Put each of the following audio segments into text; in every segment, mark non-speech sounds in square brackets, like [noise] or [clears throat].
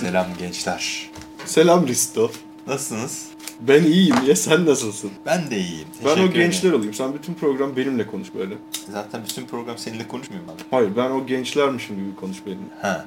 Selam gençler. Selam Risto. Nasılsınız? Ben iyiyim ya sen nasılsın? Ben de iyiyim. ben o Teşekkür gençler ederim. olayım. Sen bütün program benimle konuş böyle. Zaten bütün program seninle konuşmuyorum abi. Hayır ben o gençlermişim gibi konuş benimle. Ha.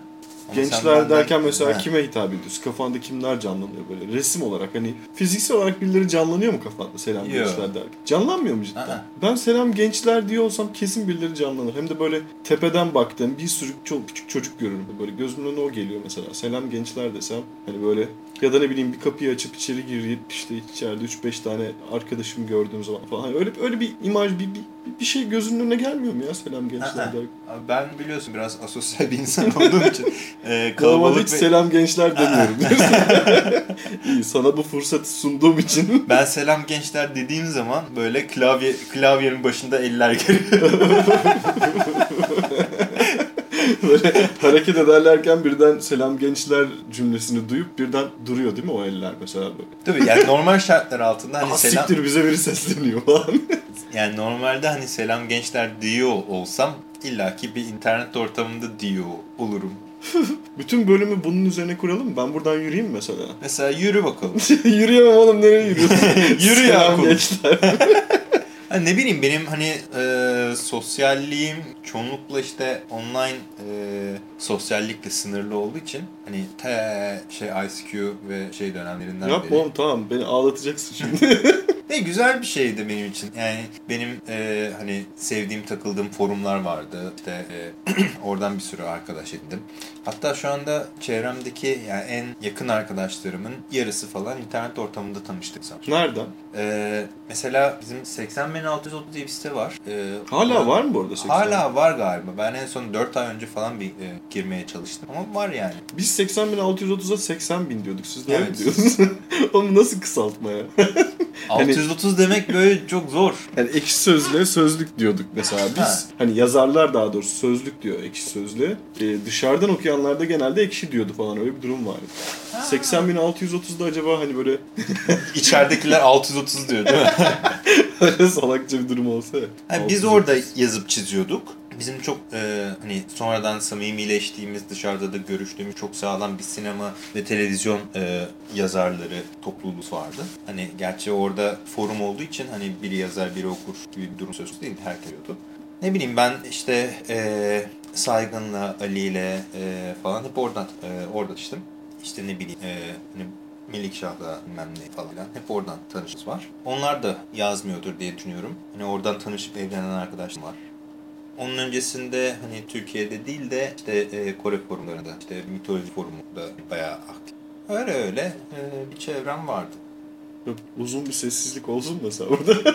Gençler benden- derken mesela Ha. kime hitap ediyorsun? Kafanda kimler canlanıyor böyle? Resim olarak hani fiziksel olarak birileri canlanıyor mu kafanda selam Yo. gençler derken? Canlanmıyor mu cidden? Aa. Ben selam gençler diyor olsam kesin birileri canlanır. Hem de böyle tepeden baktığım bir sürü çok küçük çocuk görürüm. Böyle gözümün önüne o geliyor mesela. Selam gençler desem hani böyle ya da ne bileyim bir kapıyı açıp içeri girip işte içeride 3-5 tane arkadaşım gördüğüm zaman falan. Hani öyle öyle bir imaj bir, bir, bir şey gözünün önüne gelmiyor mu ya selam gençler derken? Ben biliyorsun biraz asosyal bir insan [laughs] olduğum için e, kalabalık hiç ve- selam gençler [laughs] demiyorum. [laughs] İyi sana bu fırsatı sunduğum için [laughs] Ben selam gençler dediğim zaman böyle klavye klavyenin başında eller geliyor. böyle hareket ederlerken birden selam gençler cümlesini duyup birden duruyor değil mi o eller mesela böyle. Tabii yani normal şartlar altında hani Hani selam siktir bize biri sesleniyor falan. yani normalde hani selam gençler diyor olsam illaki bir internet ortamında diyor olurum. [laughs] Bütün bölümü bunun üzerine kuralım? Ben buradan yürüyeyim mesela? [laughs] Mesela yürü bakalım. [laughs] Yürüyemem oğlum nereye yürüyorsun? Yürü ya, Selam konuş. gençler. Ha, ne bileyim benim hani e, sosyalliğim çoğunlukla işte online e, sosyallikle sınırlı olduğu için hani te şey ICQ ve şey dönemlerinden Yapma beri. oğlum tamam beni ağlatacaksın şimdi. Ne güzel bir şeydi benim için. Yani benim e, hani sevdiğim takıldığım forumlar vardı. İşte e, [clears throat] oradan bir sürü arkadaş edindim. Hatta şu anda çevremdeki yani en yakın arkadaşlarımın yarısı falan internet ortamında tanıştık sanırım. Nereden? E, mesela bizim 80630 diye bir site var. E, Hala orada- var mı bu arada 80? Hala var galiba. Ben en son 4 ay önce falan bir e, girmeye çalıştım. Ama var yani. Biz 80.630'a 80 bin diyorduk. Siz ne Evet. diyorsunuz? [laughs] Oğlum nasıl kısaltma ya? [laughs] Hani- 630 demek böyle çok zor. Yani ekşi sözlüğe sözlük diyorduk mesela biz. Ha. Hani yazarlar daha doğrusu sözlük diyor ekşi sözlüğe. Ee, dışarıdan okuyanlar da genelde ekşi diyordu falan öyle bir durum vardı. 80.630'da acaba hani böyle [laughs] İçeridekiler 630 diyor değil mi? [laughs] salakça bir durum olsa ya. Yani biz 630. orada yazıp çiziyorduk. Bizim çok e, hani sonradan samimileştiğimiz, dışarıda da görüştüğümüz çok sağlam bir sinema ve televizyon e, yazarları topluluğumuz vardı. Hani gerçi orada forum olduğu için hani biri yazar biri okur gibi bir durum söz konusu değil. Herkes yiyordu. Ne bileyim ben işte e, Saygın'la, Ali'yle e, falan hep oradan e, orada içtim. İşte ne bileyim e, hani Melikşah'la bilmem ne falan filan. Hep oradan tanışımız var. Onlar da yazmıyordur diye düşünüyorum. Hani oradan tanışıp evlenen arkadaşım var. Onun öncesinde hani Türkiye'de değil de işte e, Kore forumlarında, işte mitoloji forumunda bayağı aktif. Öyle öyle e, bir çevrem vardı. Uzun bir sessizlik olsun mesela orada. [laughs]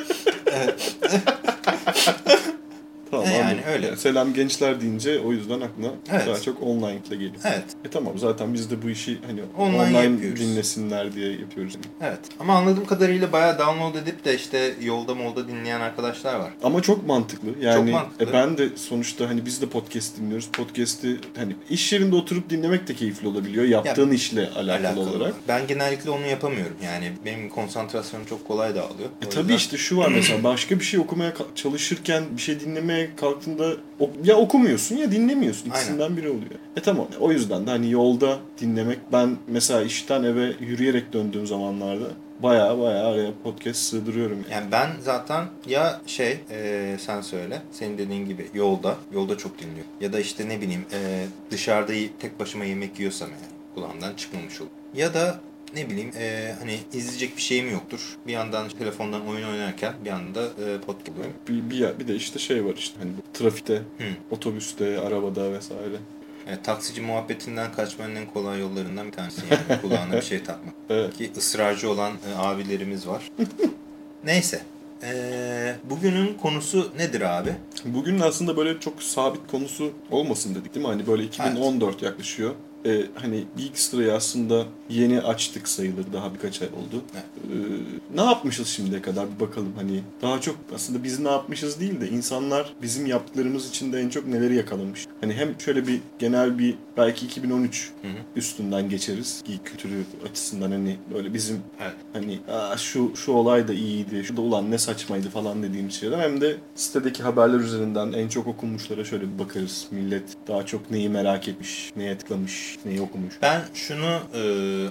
tamam E, yani anladım. öyle. selam gençler deyince o yüzden aklına Evet. daha çok online ile geliyor. Evet, E tamam zaten biz de bu işi hani Online online, yapıyoruz. dinlesinler diye yapıyoruz. evet. Ama anladığım kadarıyla bayağı download edip de işte yolda molda dinleyen arkadaşlar var. Ama çok mantıklı. Yani mantıklı. e, ben de sonuçta hani biz de podcast dinliyoruz. Podcast'i hani iş yerinde oturup dinlemek de keyifli olabiliyor. Yaptığın işle alakalı, olarak. Ben genellikle onu yapamıyorum. Yani benim konsantrasyonum çok kolay dağılıyor. E tabii yüzden- işte şu var mesela başka bir şey okumaya çalışırken bir şey dinlemeye kalktığında o- ya okumuyorsun ya dinlemiyorsun. Aynen. İkisinden biri oluyor. E tamam o yüzden de hani yolda dinlemek ben mesela işten eve yürüyerek döndüğüm zamanlarda baya baya araya podcast sığdırıyorum. Yani. Yani ben zaten ya şey e, sen söyle senin dediğin gibi yolda yolda çok dinliyor ya da işte ne bileyim e, dışarıda tek başıma yemek yiyorsam yani kulağımdan çıkmamış olur. Ya da ne bileyim e, hani izleyecek bir şeyim yoktur. Bir yandan telefondan oyun oynarken bir yanda e, podcast buluyorum. Bir, bir, bir de işte şey var işte hani bu trafikte, Hı. otobüste, arabada vesaire. E, taksici muhabbetinden kaçmanın en kolay yollarından bir tanesi yani [laughs] kulağına bir şey takmak. Evet. Ki ısrarcı olan e, abilerimiz var. [laughs] Neyse. E, bugünün konusu nedir abi? Bugün aslında böyle çok sabit konusu olmasın dedik değil mi? Hani böyle 2014 yaklaşıyor. Ee, hani Geekstra'yı aslında yeni açtık sayılır. Daha birkaç ay oldu. Ee, ne yapmışız şimdiye kadar bir bakalım hani. Daha çok aslında biz ne yapmışız değil de insanlar bizim yaptıklarımız içinde en çok neleri yakalamış. Hani hem şöyle bir genel bir belki 2013 Hı hı. üstünden geçeriz. Geek kültürü açısından hani böyle bizim Evet. hani Aa, şu şu olay da iyiydi, şu da ulan ne saçmaydı falan dediğimiz şeyler. Hem de sitedeki haberler üzerinden en çok okunmuşlara şöyle bir bakarız. Millet daha çok neyi merak etmiş, neye tıklamış neyi okumuş. Ben şunu e,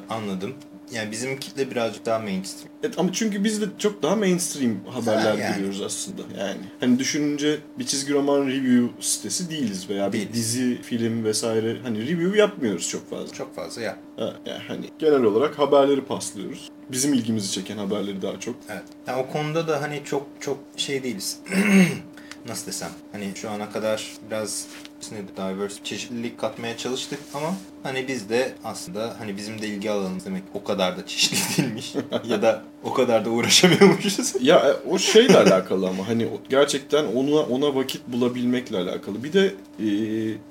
anladım. Yani bizim kitle birazcık daha mainstream. Evet ama çünkü biz de çok daha mainstream haberler Ha, yani. görüyoruz aslında yani. Hani düşününce bir çizgi roman review sitesi değiliz veya bir Değiliz. dizi, film vesaire hani review yapmıyoruz çok fazla. Çok fazla ya. Ha, yani hani genel olarak haberleri paslıyoruz. Bizim ilgimizi çeken haberleri daha çok. Evet. Yani o konuda da hani çok çok şey değiliz. [clears throat] Nasıl desem? Hani şu ana kadar biraz ne diverse çeşitlilik katmaya çalıştık ama hani biz de aslında hani bizim de ilgi alanımız demek o kadar da çeşitli [laughs] değilmiş ya da o kadar da uğraşamıyormuşuz. [laughs] Ya e, o şeyle alakalı ama hani gerçekten ona ona vakit bulabilmekle alakalı. Bir de e,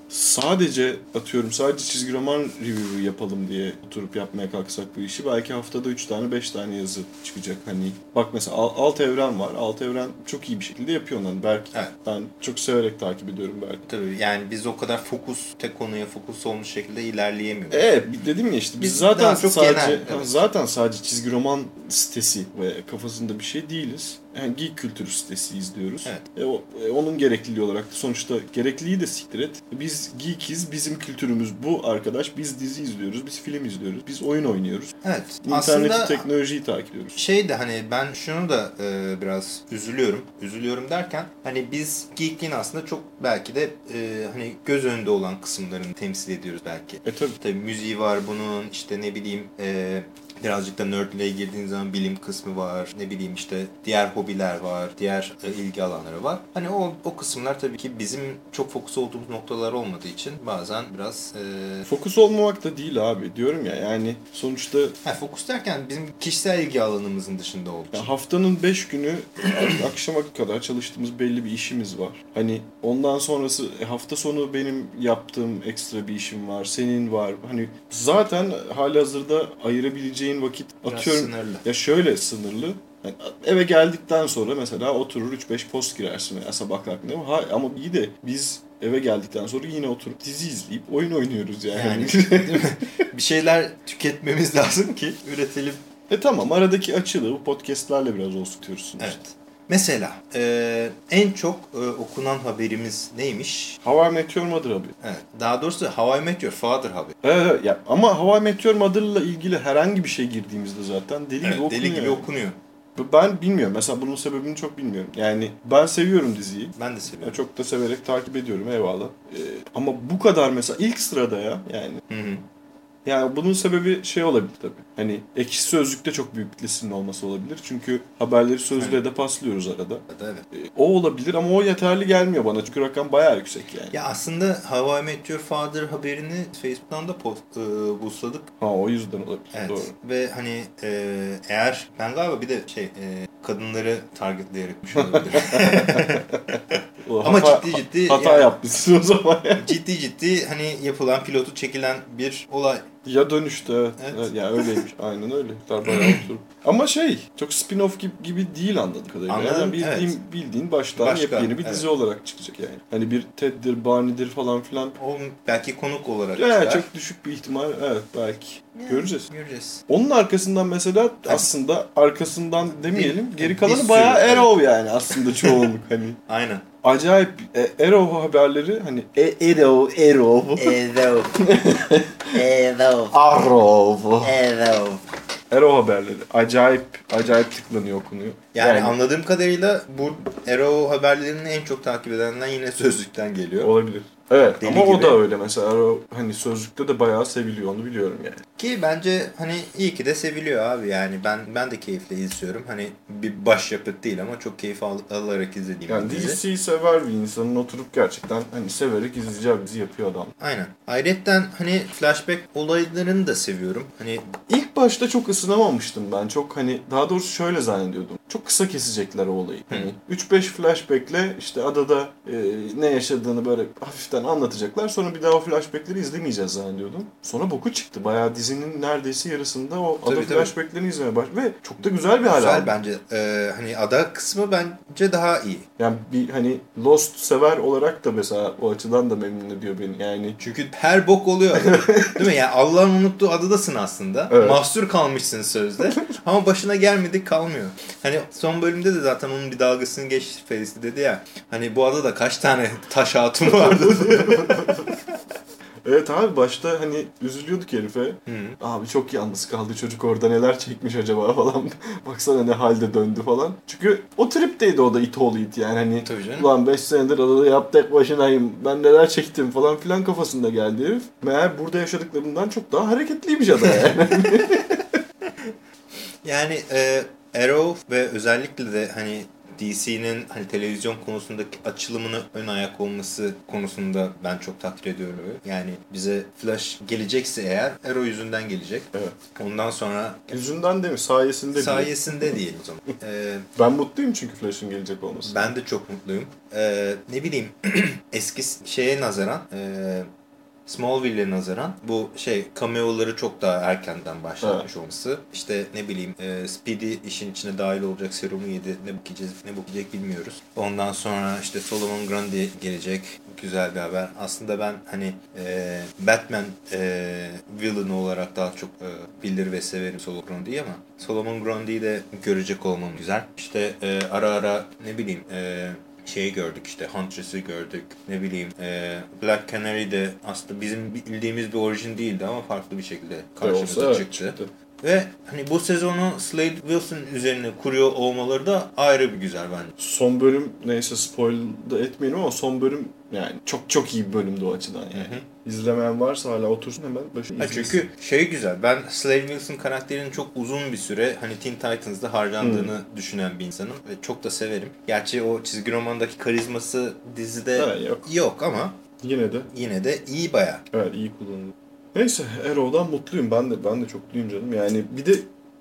sadece atıyorum sadece çizgi roman review yapalım diye oturup yapmaya kalksak bu işi belki haftada 3 tane 5 tane yazı çıkacak. Hani bak mesela Al- Alt Evren var. Alt Evren çok iyi bir şekilde yapıyor onları. Belki Evet. ben çok severek takip ediyorum belki. Tabii yani biz o kadar fokus, tek konuya fokus olmuş şekilde ilerleyemiyoruz. Evet dedim ya işte biz, Biz zaten çok sadece genel, evet. zaten sadece çizgi roman sitesi ve kafasında bir şey değiliz. Yani geek kültürü sitesi izliyoruz. Evet. E, o, e, onun gerekliliği olarak da sonuçta gerekliliği de siktir et. Biz geekiz, bizim kültürümüz bu arkadaş. Biz dizi izliyoruz, biz film izliyoruz, biz oyun oynuyoruz. Evet. İnterneti, Aslında teknolojiyi takip ediyoruz. şey de hani ben şunu da e, biraz üzülüyorum. Üzülüyorum derken hani biz geekliğin aslında çok belki de e, hani göz önünde olan kısımlarını temsil ediyoruz belki. E tabii. Tabii müziği var bunun işte ne bileyim e, birazcık da nerdliğe girdiğin zaman bilim kısmı var. Ne bileyim işte diğer hobiler var. Diğer e, ilgi alanları var. Hani o, o kısımlar tabii ki bizim çok fokus olduğumuz noktalar olmadığı için bazen biraz e, Fokus olmamak da değil abi diyorum ya yani sonuçta ha, fokus derken bizim kişisel ilgi alanımızın dışında olduğu için. Ya haftanın 5 günü [clears throat] akşama kadar çalıştığımız belli bir işimiz var. Hani ondan sonrası e, hafta sonu benim yaptığım ekstra bir işim var. Senin var. Hani zaten hali hazırda ayırabileceğin vakit Biraz atıyorum. sınırlı. Ya şöyle sınırlı. Yani eve geldikten sonra mesela oturur 3-5 post girersin veya sabah kalktığında ha- ama iyi de biz eve geldikten sonra yine oturup dizi izleyip oyun oynuyoruz yani. Yani [laughs] değil mi? bir şeyler tüketmemiz lazım ki üretelim. e tamam aradaki açığı bu podcastlerle biraz olsun sonuçta. Evet. Mesela e, en çok e, okunan haberimiz neymiş? How I Met Your Mother abi. Evet. Daha doğrusu How I Met Your Father haberi. Evet, evet. ya ama How I Met Your Mother'la ilgili herhangi bir şey girdiğimizde zaten deli Evet, gibi okunuyor. deli gibi okunuyor. Ben bilmiyorum. Mesela bunun sebebini çok bilmiyorum. Yani ben seviyorum diziyi. Ben de seviyorum. çok da severek takip ediyorum eyvallah. Ee, ama bu kadar mesela ilk sırada ya yani. Hı hı. Yani bunun sebebi şey olabilir tabii. Hani ekşi sözlükte çok büyük kitlesinin olması olabilir. Çünkü haberleri sözlüğe de paslıyoruz arada. Evet. Ee, o olabilir ama o yeterli gelmiyor bana. Çünkü rakam bayağı yüksek yani. Ya aslında How I Met Your Father haberini Facebook'tan da post, e, boostladık. Ha o yüzden olabilir. Evet. Doğru. Ve hani e, eğer ben galiba bir de şey e, kadınları targetleyerek bir şey olabilir. [laughs] [laughs] Ama hata- ciddi ciddi Hata yani- yapmışsın o zaman. ciddi ciddi hani yapılan pilotu çekilen bir olay. Ya dönüştü evet. Evet. Ya öyleymiş. [laughs] Aynen öyle. Bayağı [clears throat] oturup. Ama şey çok spin-off gibi, gibi değil anladığım kadarıyla. Anladım, Yani bildiğin, evet. bildiğin baştan Başka, yepyeni bir evet. dizi olarak çıkacak yani. Hani bir Ted'dir, Barney'dir falan filan. O belki konuk olarak Ya çıkar. çok düşük bir ihtimal evet belki. Yani Göreceğiz. Göreceğiz. Onun arkasından mesela aslında arkasından demeyelim. Bir- Geri kalanı bayağı. Arrow yani aslında çoğunluk hani. [laughs] Aynen. Acayip e, Arrow haberleri hani e, Arrow, Arrow, Edo. [laughs] Edo. Arrow. Edo. Arrow haberleri acayip acayip tıklanıyor okunuyor. Yani, anladığım kadarıyla bu Arrow haberlerini en çok takip edenler yine sözlükten geliyor. Olabilir. Evet Deli ama o gibi. da öyle mesela o hani sözlükte de bayağı seviliyor onu biliyorum yani. Ki bence hani iyi ki de seviliyor abi yani ben ben de keyifle izliyorum. Hani bir başyapıt değil ama çok keyif al- alarak izlediğim Yani bir dizi. DC'yi sever bir insanın oturup gerçekten hani severek izleyeceği bir dizi yapıyor adam. Aynen. Ayrıca hani flashback olaylarını da seviyorum. Hani İlk başta çok ısınamamıştım ben. Çok hani daha doğrusu şöyle zannediyordum. Çok kısa kesecekler o olayı. Hani 3-5 flashback'le işte adada e, ne yaşadığını böyle hafiften anlatacaklar. Sonra bir daha o flashback'leri izlemeyeceğiz zannediyordum. Sonra boku çıktı. Bayağı dizinin neredeyse yarısında o Tabii, ada tabii. flashback'lerini izlemeye başladım. Ve çok da güzel bir hal güzel aldı. bence. Ee, hani ada kısmı bence daha iyi. Yani bir hani Lost sever olarak da mesela o açıdan da memnun ediyor beni. Yani Çünkü her bok oluyor adada. [laughs] Değil mi? Yani Allah'ın unuttuğu adadasın aslında. Evet. Mahsur kalmışsın sözde. [laughs] Ama başına gelmedik kalmıyor. Hani son bölümde de zaten onun bir dalgasını geçti Feris'i dedi ya. Hani bu adada kaç tane [laughs] taş hatun vardı. Evet abi başta hani üzülüyorduk herife. Hı. Abi çok yalnız kaldı çocuk orada neler çekmiş acaba falan. [laughs] Baksana ne halde döndü falan. Çünkü o tripteydi o da it oğlu it yani hani. Tabii canım. Ulan 5 senedir adada yap tek başınayım ben neler çektim falan filan kafasında geldi herif. Meğer burada yaşadıklarından çok daha hareketliymiş adam yani. [laughs] Yani e, Arrow ve özellikle de hani DC'nin hani televizyon konusundaki açılımını ön ayak olması konusunda ben çok takdir ediyorum. Yani bize Flash gelecekse eğer Arrow yüzünden gelecek. evet. Ondan sonra Yüzünden değil mi? Sayesinde bile. sayesinde değil o zaman. [laughs] E, Ben mutluyum çünkü Flash'ın gelecek olması. ben de çok mutluyum. E, ne bileyim [clears throat] eski şeye nazaran e, Smallville'e nazaran bu şey cameo'ları çok daha erkenden başlatmış olması. İşte ne bileyim e, Speedy işin içine dahil olacak serumu yedi. Ne bakacağız ne bakacak bilmiyoruz. Ondan sonra işte Solomon Grundy gelecek. Güzel bir haber. Aslında ben hani e, Batman e, villain olarak daha çok e, bilir ve severim Solomon Grundy'yi ama Solomon Grundy'yi de görecek olmam güzel. İşte e, ara ara ne bileyim e, şeyi gördük işte Huntress'ı gördük ne bileyim e, Black Canary de aslında bizim bildiğimiz bir orijin değildi ama farklı bir şekilde karşımıza Olsa evet, çıktı. çıktı. Ve hani bu sezonu Slade Wilson üzerine kuruyor olmaları da ayrı bir güzel bence. Son bölüm neyse spoil da etmeyelim ama son bölüm yani çok çok iyi bir bölümdü o açıdan yani. Hı hı. İzlemeyen varsa hala otursun hemen başını Ha, çünkü şey güzel. Ben Slade Wilson karakterinin çok uzun bir süre hani Teen Titans'da harcandığını düşünen bir insanım ve çok da severim. Gerçi o çizgi romandaki karizması dizide Ha, yok. yok ama Yine de yine de iyi baya. evet iyi kullanıldı. Neyse Arrow'dan mutluyum ben de ben de çok mutluyum canım. Yani bir de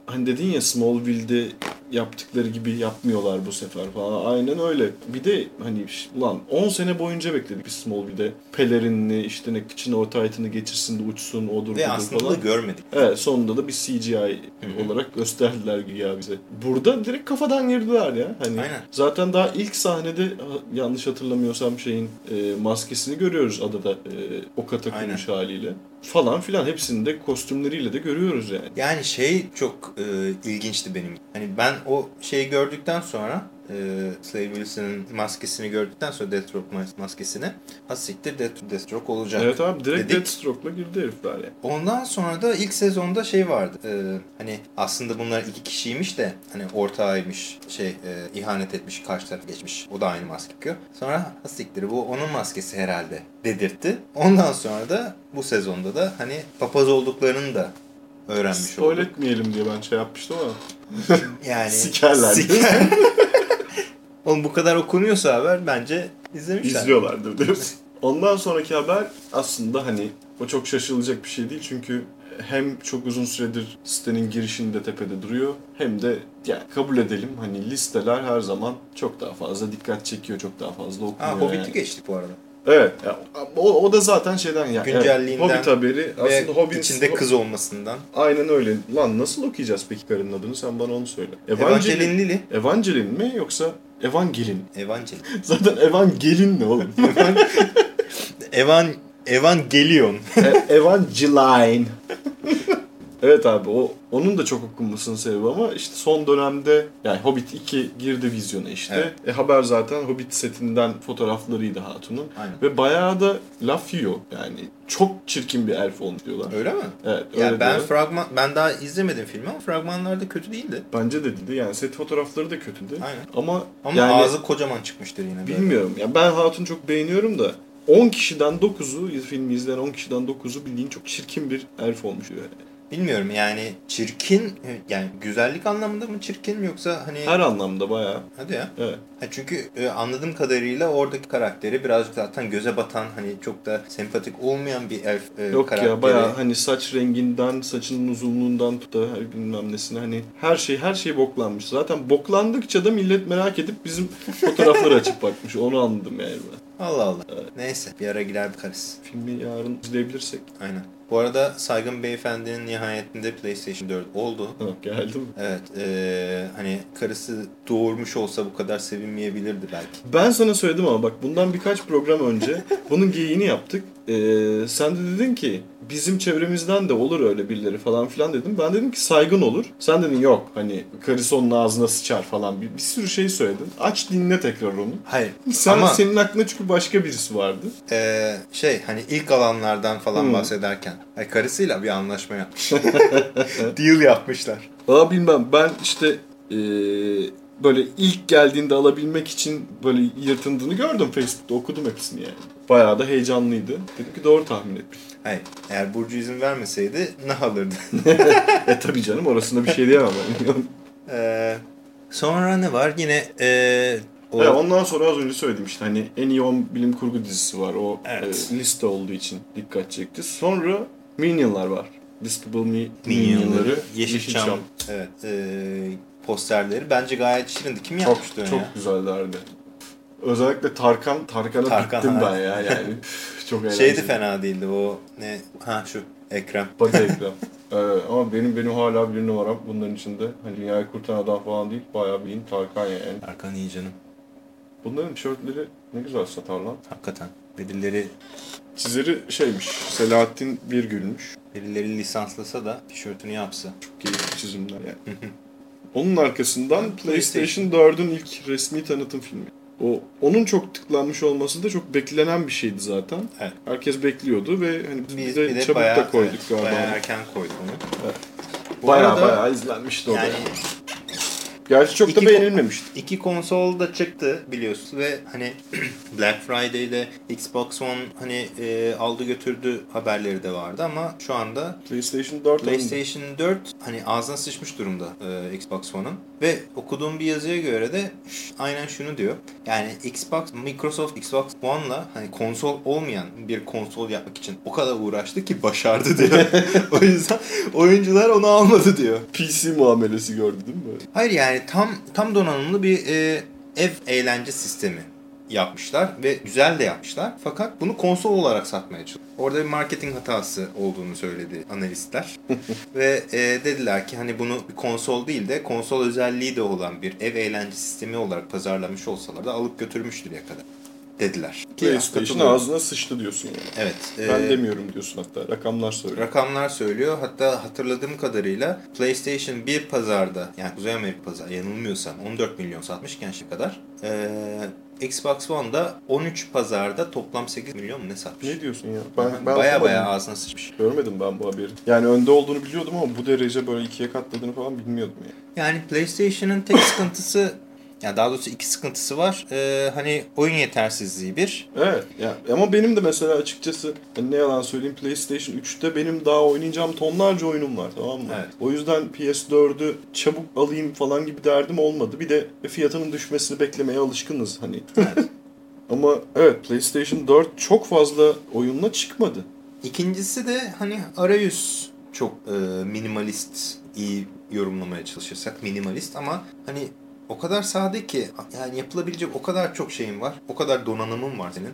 hani dedin ya Smallville'de yaptıkları gibi yapmıyorlar bu sefer falan. Aynen öyle. Bir de hani ulan 10 sene boyunca bekledik biz Smallville'de. Pelerinli işte ne kıçına o Titan'ı geçirsin de uçsun odur Ve aslında falan. da görmedik. Evet sonunda da bir CGI olarak gösterdiler ya bize. Burada direkt kafadan girdiler ya. Hani Aynen. zaten daha ilk sahnede yanlış hatırlamıyorsam şeyin e, maskesini görüyoruz adada e, o katakulmuş haliyle. Falan filan hepsini de kostümleriyle de görüyoruz yani. Yani şey çok e, ilginçti benim. Hani ben o şeyi gördükten sonra e, Slade Wilson'ın maskesini gördükten sonra Deathstroke mas- maskesini ha siktir Death, Deathstroke olacak. Evet abi direkt Dedik. Deathstroke'la girdi herifler yani. Ondan sonra da ilk sezonda şey vardı. e, hani aslında bunlar iki kişiymiş de hani ortağıymış şey e, ihanet etmiş karşı tarafa geçmiş. O da aynı maske takıyor. Sonra ha siktir bu onun maskesi herhalde dedirtti. Ondan sonra da bu sezonda da hani papaz olduklarını da öğrenmiş Spoil olduk. etmeyelim diye ben şey yapmıştım ama. [laughs] Yani Sikerler. siker. [laughs] Oğlum bu kadar okunuyorsa haber bence izlemişler. İzliyorlardır diyorsun. Ondan sonraki haber aslında hani o çok şaşılacak bir şey değil çünkü hem çok uzun süredir sitenin girişinde tepede duruyor hem de yani kabul edelim hani listeler her zaman çok daha fazla dikkat çekiyor, çok daha fazla okunuyor. Ha Hobbit'i yani. geçtik bu arada. Evet. ya, o, o da zaten şeyden yani. Güncelliğinden Evet, Hobbit haberi Ve aslında Hobbit içinde kız olmasından. Aynen öyle. Lan nasıl okuyacağız peki karının adını? Sen bana onu söyle. Evangeline Lilly. Evangeline mi yoksa Evangelin? [laughs] Evangeline. [laughs] Zaten Evangelin ne oğlum? [laughs] Evan Evangelion. E- Evangeline. Evet abi o onun da çok okunmasının sebebi ama işte son dönemde yani Hobbit 2 girdi vizyona işte. Evet. E, haber zaten Hobbit setinden fotoğraflarıydı Hatun'un. Aynen. Ve bayağı da laf yiyor. Yani çok çirkin bir elf olmuş diyorlar. Öyle mi? Evet öyle Ya ben diyorlar. fragman ben daha izlemedim filmi ama fragmanlarda kötü değildi. Bence de dedi. Yani set fotoğrafları da kötüydü. Aynen. Ama, Ama yani ağzı kocaman çıkmıştır yine. böyle. bilmiyorum. Ya ben Hatun çok beğeniyorum da 10 kişiden 9'u filmi izleyen 10 kişiden 9'u bildiğin çok çirkin bir elf olmuş yani. Bilmiyorum yani çirkin yani güzellik anlamında mı çirkin mi yoksa hani Her anlamda bayağı. hadi ya. Evet. Ha çünkü e, anladığım kadarıyla oradaki karakteri birazcık zaten göze batan hani çok da sempatik olmayan bir elf e, Yok karakteri. ya bayağı hani saç renginden, saçının uzunluğundan tut da bilmem nesine hani her şey her şey boklanmış. Zaten boklandıkça da millet merak edip bizim fotoğrafları açıp bakmış. Onu anladım yani ben. Allah Allah. Neyse bir ara girer bakarız. Filmi yarın izleyebilirsek. Aynen. Bu arada Saygın Beyefendi'nin nihayetinde PlayStation 4 oldu. Geldi mi? Evet. eee, hani karısı doğurmuş olsa bu kadar sevinmeyebilirdi belki. Ben sana söyledim ama bak bundan birkaç program önce bunun geyiğini yaptık. Ee, sen de dedin ki bizim çevremizden de olur öyle birileri falan filan dedim. Ben dedim ki saygın olur. Sen dedin yok hani karısı onun ağzına sıçar falan bir, bir sürü şey söyledin. Aç dinle tekrar onu. Hayır. Sen Ama senin aklında çünkü başka birisi vardı. e, şey hani ilk alanlardan falan Hmm. bahsederken ay, karısıyla bir anlaşma yapmış. [laughs] Deal yapmışlar. Aa bilmem ben işte ee, böyle ilk geldiğinde alabilmek için böyle yırtındığını gördüm Facebook'ta okudum hepsini yani. Bayağı da heyecanlıydı. Dedim ki doğru tahmin etmiş. Hayır. Eğer Burcu izin vermeseydi ne alırdı? [laughs] e tabii canım orasında bir şey diyemem ben. Ee, sonra ne var? Yine e, o, Evet, ondan sonra az önce söyledim işte hani en iyi 10 bilim kurgu dizisi var. O Evet. e, liste olduğu için dikkat çekti. Sonra Minion'lar var. Despicable Me Minyonları, Yeşilçam, evet, e, posterleri bence gayet şirindi. Kim Çok, yapmıştı onu çok ya? güzellerdi. Özellikle Tarkan, Tarkan'a Tarkan, bittim ha. ben ya yani. [laughs] çok eğlenceli. Şey de fena değildi o ne ha şu Ekrem. Body [laughs] Ekrem. Evet, ama benim benim hala bir numaram bunların içinde. Hani dünyayı kurtaran adam falan değil. Bayağı bildiğin Tarkan yani. Tarkan iyi canım. Bunların tişörtleri ne güzel satar lan. Hakikaten. Birileri, Çizeri şeymiş. Selahattin Birgül'müş. birileri lisanslasa da tişörtünü yapsa. Keyifli çizimler yani. Onun arkasından. PlayStation 4'ün ilk resmi tanıtım filmi. O onun çok tıklanmış olması da çok beklenen bir şeydi zaten. Evet. Herkes bekliyordu ve hani biz, Biz de, bir de çabuk bayağı, da koyduk evet, galiba. bayağı erken koyduk onu. Evet. Bu bayağı arada bayağı izlenmişti o da. yani Gerçi çok da beğenilmemişti. iki konsol da çıktı biliyorsun ve hani [clears throat] Black Friday'de Xbox One hani e, aldı götürdü haberleri de vardı ama şu anda PlayStation 4 alındı. PlayStation 4 hani ağzına sıçmış durumda e, Xbox One'ın ve okuduğum bir yazıya göre de aynen şunu diyor. Yani Xbox Microsoft Xbox One'la hani konsol olmayan bir konsol yapmak için o kadar uğraştı ki başardı diyor. [laughs] o yüzden oyuncular onu almadı diyor. PC muamelesi gördü değil mi? Hayır yani tam tam donanımlı bir e, ev eğlence sistemi yapmışlar ve güzel de yapmışlar. Fakat bunu konsol olarak satmaya çalışıyor. Orada bir marketing hatası olduğunu söyledi analistler. [laughs] ve e, dediler ki hani bunu bir konsol değil de konsol özelliği de olan bir ev eğlence sistemi olarak pazarlamış olsalar da alıp götürmüştür ya kadar dediler. PlayStation ağzına sıçtı diyorsun yani. Evet. Ben e, demiyorum diyorsun hatta. Rakamlar söylüyor. Rakamlar söylüyor. Hatta hatırladığım kadarıyla PlayStation 1 pazarda yani Kuzey Amerika pazarı yanılmıyorsam 14 milyon satmışken şu kadar. Ee, Xbox One'da 13 pazarda toplam 8 milyon mu ne satmış? Ne diyorsun ya? Ben, ben baya okumadım. baya ağzına sıçmış. Görmedim ben bu haberi. Yani önde olduğunu biliyordum ama bu derece böyle ikiye katladığını falan bilmiyordum yani. Yani PlayStation'ın tek sıkıntısı yani daha doğrusu iki sıkıntısı var. Ee, hani oyun yetersizliği bir. Evet ya ama benim de mesela açıkçası hani ne yalan söyleyeyim PlayStation 3'te benim daha oynayacağım tonlarca oyunum var tamam mı? Evet. O yüzden PS4'ü çabuk alayım falan gibi derdim olmadı. Bir de fiyatının düşmesini beklemeye alışkınız hani. Evet. [laughs] ama evet PlayStation 4 çok fazla oyunla çıkmadı. İkincisi de hani arayüz çok e, minimalist iyi yorumlamaya çalışırsak minimalist ama hani o kadar sade ki yani yapılabilecek o kadar çok şeyin var. O kadar donanımın var senin.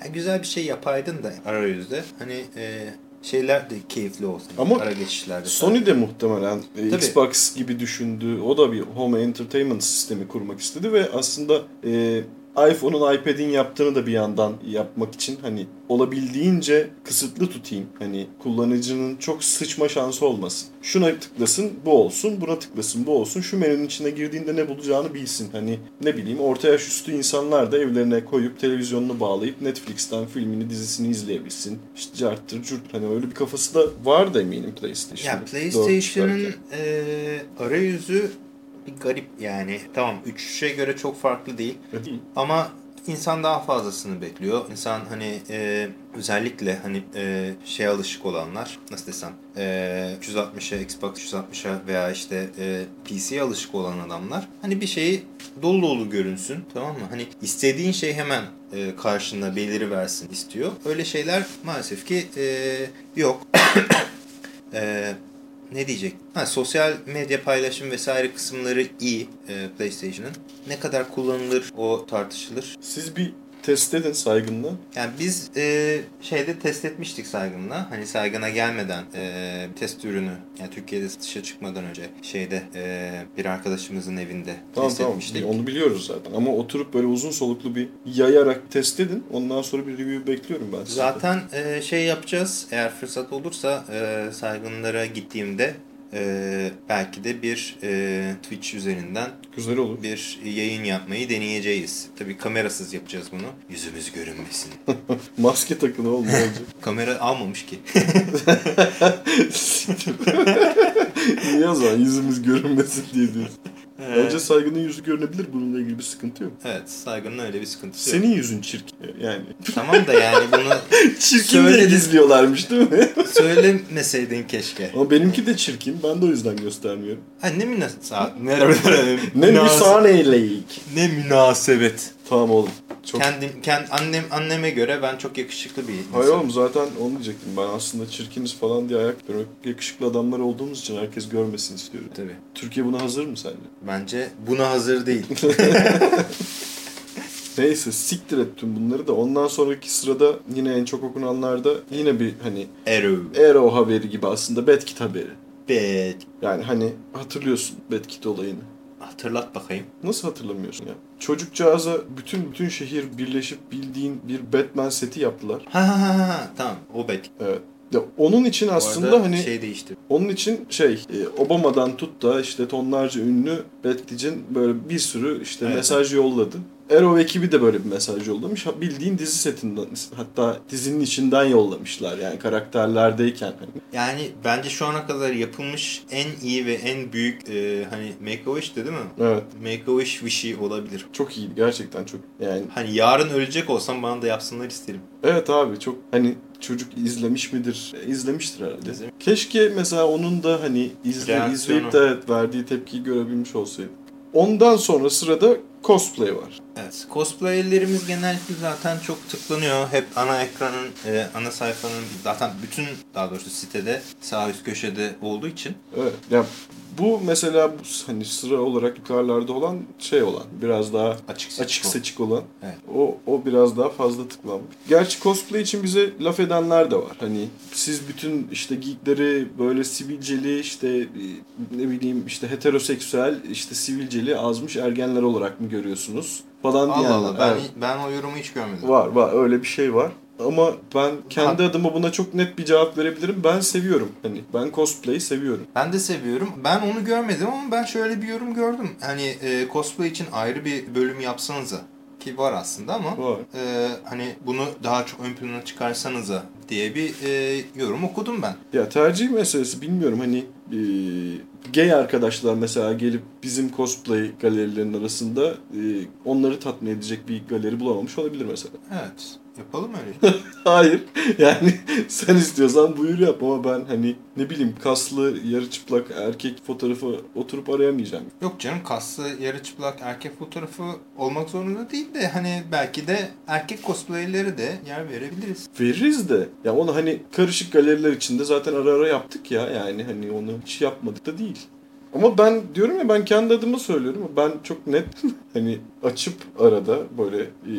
Yani güzel bir şey yapaydın da arayüzde hani e, şeyler de keyifli olsun. Ama ara geçişlerde. Sony de muhtemelen e, Tabii. Xbox gibi düşündü. O da bir home entertainment sistemi kurmak istedi ve aslında e, iPhone'un iPad'in yaptığını da bir yandan yapmak için hani olabildiğince kısıtlı tutayım. Hani kullanıcının çok sıçma şansı olmasın. Şuna tıklasın bu olsun, buna tıklasın bu olsun. Şu menünün içine girdiğinde ne bulacağını bilsin. Hani ne bileyim orta yaş üstü insanlar da evlerine koyup televizyonunu bağlayıp Netflix'ten filmini dizisini izleyebilsin. İşte carttır cürt hani öyle bir kafası da vardı eminim PlayStation'ın. Ya PlayStation'ın e, arayüzü bir garip yani. Tamam 3'e göre çok farklı değil. Ama insan daha fazlasını bekliyor. İnsan hani e, özellikle hani e, şey alışık olanlar nasıl desem e, 360'a Xbox 360'a veya işte e, PC'ye alışık olan adamlar hani bir şeyi dolu dolu görünsün tamam mı? Hani istediğin şey hemen e, karşında beliri versin istiyor. Öyle şeyler maalesef ki e, yok. [coughs] e, ne diyecek? Ha, sosyal medya paylaşım vesaire kısımları iyi e, PlayStation'ın. Ne kadar kullanılır o tartışılır. Siz bir test edin saygınla. Yani biz e, şeyde test etmiştik saygınla. Hani saygına gelmeden e, test ürünü yani Türkiye'de satışa çıkmadan önce şeyde e, bir arkadaşımızın evinde Tamam test tamam etmiştik. onu biliyoruz zaten ama oturup böyle uzun soluklu bir yayarak test edin. Ondan sonra bir review bekliyorum ben. Zaten e, şey yapacağız. Eğer fırsat olursa e, saygınlara gittiğimde e, belki de bir e, Twitch üzerinden Güzel olur. bir yayın yapmayı deneyeceğiz. Tabii kamerasız yapacağız bunu. Yüzümüz görünmesin. [laughs] Maske takın oğlum olacak? [laughs] Kamera almamış ki. [laughs] Niye o zaman yüzümüz görünmesin diye diyorsun. Bence saygının yüzü görünebilir bununla ilgili bir sıkıntı yok. Evet saygının öyle bir sıkıntısı yok. Senin yüzün çirkin yani. Tamam da yani [laughs] bunu Çirkin diye Söyledin. gizliyorlarmış değil mi? söylemeseydin keşke. Ama benimki de çirkin. Ben de o yüzden göstermiyorum. Ha ne münasebet. Ne, Ne [laughs] müsaaneylik. ne münasebet. Tamam oğlum. Çok... Kendim, kend, annem, anneme göre ben çok yakışıklı bir insanım. Hayır oğlum zaten onu diyecektim. Ben aslında çirkiniz falan diye ayak. Hep Yakışıklı adamlar olduğumuz için herkes görmesin istiyorum. Tabii. Türkiye buna hazır mı sence? Bence buna hazır değil. [laughs] [laughs] Neyse siktir et tüm bunları da ondan sonraki sırada yine en çok okunanlarda yine bir hani Arrow. Arrow haberi gibi aslında Bedkit haberi. Bet. Yani hani hatırlıyorsun Bedkit olayını. Hatırlat bakayım. Nasıl hatırlamıyorsun ya? Çocukcağıza bütün bütün şehir birleşip bildiğin bir Batman seti yaptılar. Ha ha ha ha. Tamam o bet. Evet. Ya onun için aslında hani şey değişti. onun için şey e, Obama'dan tut da işte tonlarca ünlü Bedkit'in böyle bir sürü işte Evet. mesaj yolladı. Arrow ekibi de böyle bir mesaj yollamış. Bildiğin dizi setinden hatta dizinin içinden yollamışlar yani karakterlerdeyken. Hani. Yani bence şu ana kadar yapılmış en iyi ve en büyük e, hani Make-A-Wish'ti değil mi? Evet. Make-A-Wish wish'i olabilir. Çok iyiydi gerçekten çok. Yani Hani yarın ölecek olsam bana da yapsınlar isterim. Evet abi çok hani çocuk izlemiş midir? E, İzlemiştir herhalde. İzlemiş. Keşke mesela onun da hani izle, Reaksiyonu. izleyip de evet, verdiği tepkiyi görebilmiş olsaydı. Ondan sonra sırada cosplay var. Evet. Cosplaylerimiz genellikle zaten çok tıklanıyor. Hep ana ekranın, e, ana sayfanın zaten bütün daha doğrusu sitede sağ üst köşede olduğu için. Evet. Ya bu mesela hani sıra olarak yukarılarda olan şey olan biraz daha Açık seçik açık seçik olan Evet. o o biraz daha fazla tıklanmış. Gerçi cosplay için bize laf edenler de var. Hani siz bütün işte geekleri böyle sivilceli işte e, ne bileyim işte heteroseksüel işte sivilceli azmış ergenler olarak mı görüyorsunuz falan Allah diyenler. Allah ben, Evet. ben o yorumu hiç görmedim. Var var öyle bir şey var. Ama ben kendi Ha- adıma buna çok net bir cevap verebilirim. Ben seviyorum. Hani ben cosplay'i seviyorum. Ben de seviyorum. Ben onu görmedim ama ben şöyle bir yorum gördüm. Hani e, cosplay için ayrı bir bölüm yapsanıza. Ki var aslında ama Var. e, hani bunu daha çok ön plana çıkarsanıza diye bir e, yorum okudum ben. Ya tercih meselesi bilmiyorum hani e, gay arkadaşlar mesela gelip bizim cosplay galerilerinin arasında onları tatmin edecek bir galeri bulamamış olabilir mesela. Evet. Yapalım öyle. [laughs] Hayır yani [laughs] sen istiyorsan buyur yap ama ben hani ne bileyim kaslı yarı çıplak erkek fotoğrafı oturup arayamayacağım. Yok canım kaslı yarı çıplak erkek fotoğrafı olmak zorunda değil de hani belki de erkek cosplayleri de yer verebiliriz. Veririz de ya onu hani karışık galeriler içinde zaten ara ara yaptık ya yani hani onu hiç yapmadık da değil. Ama ben diyorum ya ben kendi adıma söylüyorum. Ben çok net [laughs] hani açıp arada böyle e,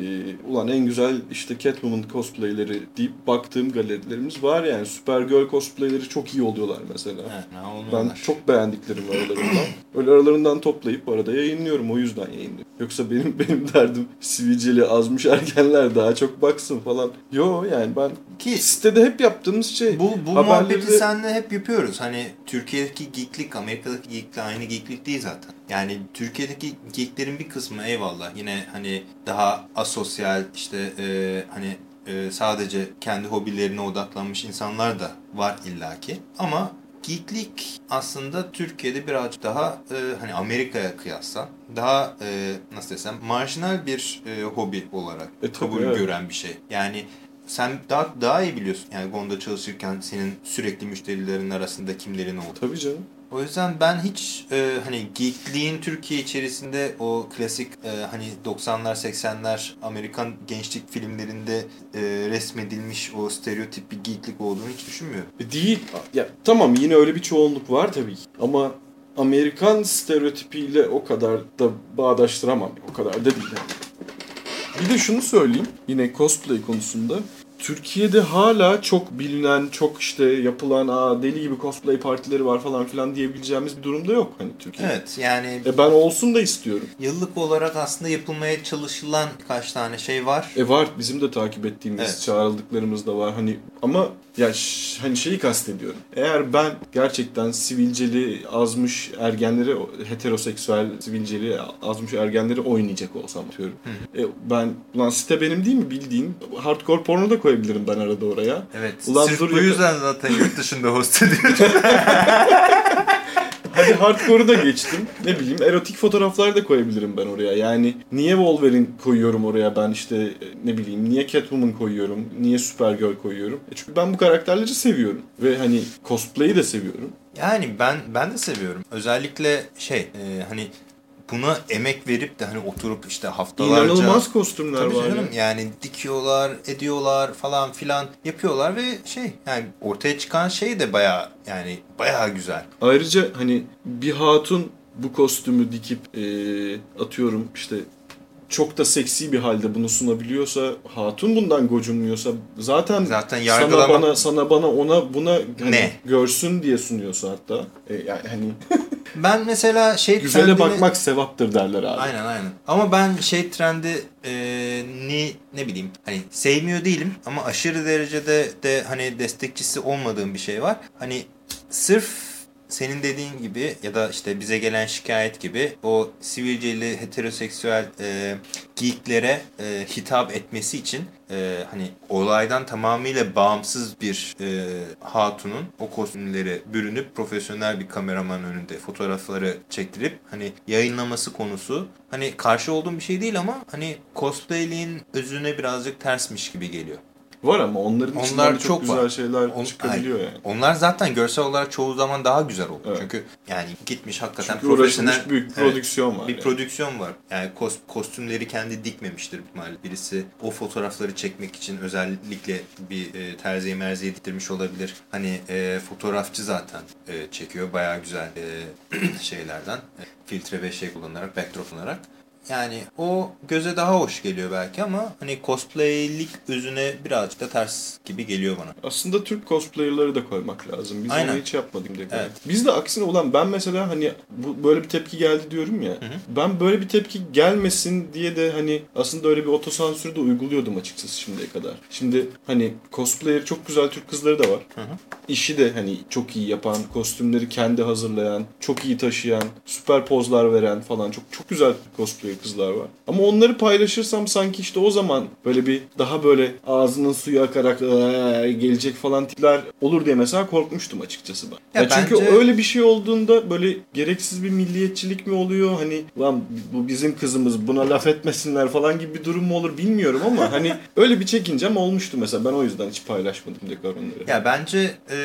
ulan en güzel işte Catwoman cosplayleri deyip baktığım galerilerimiz var yani. Supergirl cosplayleri çok iyi oluyorlar mesela. Evet, Ben çok beğendiklerim aralarından. Öyle aralarından toplayıp arada yayınlıyorum. O yüzden yayınlıyorum. Yoksa benim [laughs] benim derdim sivilceli azmış ergenler daha çok baksın falan. Yo yani ben Ki sitede hep yaptığımız şey. Bu, bu Haberleri- muhabbeti seninle hep yapıyoruz. Hani Türkiye'deki geeklik, Amerika'daki geeklikle aynı geeklik değil zaten. Yani Türkiye'deki geeklerin bir kısmı eyvallah yine hani daha asosyal işte e, hani e, sadece kendi hobilerine odaklanmış insanlar da var illaki. Ama geeklik aslında Türkiye'de birazcık daha e, hani Amerika'ya kıyasla daha e, nasıl desem marjinal bir e, hobi olarak E, kabul evet. gören bir şey. Yani sen daha daha iyi biliyorsun. Yani Gonda çalışırken senin sürekli müşterilerin arasında kimlerin olduğunu. Tabii canım. O yüzden ben hiç e, hani geekliğin Türkiye içerisinde o klasik e, hani 90'lar 80'ler Amerikan gençlik filmlerinde e, resmedilmiş o stereotip bir geeklik olduğunu hiç düşünmüyorum. E, Değil. Ya tamam yine öyle bir çoğunluk var tabii. Ama Amerikan stereotipiyle o kadar da bağdaştıramam. O kadar da değil. Bir de şunu söyleyeyim yine cosplay konusunda. Türkiye'de hala çok bilinen, çok işte yapılan aa deli gibi cosplay partileri var falan filan diyebileceğimiz bir durumda yok hani Türkiye'de. Evet yani E ben olsun da istiyorum. yıllık olarak aslında yapılmaya çalışılan birkaç tane şey var. E var bizim de takip ettiğimiz, Evet. çağrıldıklarımız da var. Hani ama ya hani şeyi kastediyorum. Eğer ben gerçekten sivilceli azmış ergenleri, heteroseksüel sivilceli azmış ergenleri oynayacak olsam diyorum. E, ben ulan site benim değil mi bildiğin hardcore porno da koyabilirim ben arada oraya. Evet. Ulan Sırf bu yüzden zaten yurt dışında host ediyorum. [laughs] Hadi hardcore'u da geçtim. Ne bileyim erotik fotoğraflar da koyabilirim ben oraya. Yani niye Wolverine koyuyorum oraya ben işte ne bileyim niye Catwoman koyuyorum, niye Supergirl koyuyorum. E çünkü ben bu karakterleri seviyorum. Ve hani cosplay'i de seviyorum. yani ben ben de seviyorum. Özellikle şey e, hani buna emek verip de hani oturup işte haftalarca İnanılmaz kostümler Tabii var canım ya. yani dikiyorlar, ediyorlar falan filan yapıyorlar ve şey yani ortaya çıkan şey de baya yani baya güzel. Ayrıca hani bir hatun bu kostümü dikip e, atıyorum işte çok da seksi bir halde bunu sunabiliyorsa, hatun bundan gocunmuyorsa zaten, Zaten sana yargılama bana sana bana ona buna hani Ne? görsün diye sunuyorsa hatta. E, yani hani [laughs] ben mesela şey güzele trendini- bakmak sevaptır derler abi. Aynen aynen. Ama ben şey trendi e, ni ne bileyim hani sevmiyor değilim ama aşırı derecede de hani destekçisi olmadığım bir şey var. Hani sırf senin dediğin gibi ya da işte bize gelen şikayet gibi o sivilceli heteroseksüel e, geeklere e, hitap etmesi için e, hani olaydan tamamıyla bağımsız bir e, hatunun o kostümleri bürünüp profesyonel bir kameraman önünde fotoğrafları çektirip hani yayınlaması konusu hani karşı olduğum bir şey değil ama hani cosplayliğin özüne birazcık tersmiş gibi geliyor. Var ama onların Onlar içinden de çok, çok güzel var. şeyler On- çıkabiliyor yani. Onlar zaten görsel olarak çoğu zaman daha güzel oluyor. Evet. Çünkü yani gitmiş hakikaten Çünkü profesyonel büyük bir Evet. prodüksiyon var. bir yani. prodüksiyon var. Yani kos- kostümleri kendi dikmemiştir ihtimalle. Birisi o fotoğrafları çekmek için özellikle bir e, terziye merziye diktirmiş olabilir. Hani e, fotoğrafçı zaten e, çekiyor. Bayağı güzel e, [clears throat] şeylerden. E, filtre ve şey kullanarak, backdrop kullanarak. Yani o göze daha hoş geliyor belki ama hani cosplaylik özüne birazcık da ters gibi geliyor bana. Aslında Türk cosplayer'ları da koymak lazım. Biz Aynen. onu hiç yapmadık de. Evet. Biz de aksine olan ben mesela hani bu böyle bir tepki geldi diyorum ya. hı. Ben böyle bir tepki gelmesin diye de hani aslında öyle bir otosansürü de uyguluyordum açıkçası şimdiye kadar. Şimdi hani cosplayer çok güzel Türk kızları da var. Hı hı. İşi de hani çok iyi yapan, kostümleri kendi hazırlayan, çok iyi taşıyan, süper pozlar veren falan çok çok güzel cosplayer kızlar var. Ama onları paylaşırsam sanki işte o zaman böyle bir daha böyle ağzının suyu akarak "Eee" gelecek falan tipler olur diye mesela korkmuştum açıkçası ben. Ya Ya çünkü bence- öyle bir şey olduğunda böyle gereksiz bir milliyetçilik mi oluyor? Hani lan bu bizim kızımız buna laf etmesinler falan gibi bir durum mu olur bilmiyorum ama [laughs] hani öyle bir çekincem olmuştu mesela. Ben o yüzden hiç paylaşmadım dekorasyonları. Ya bence e,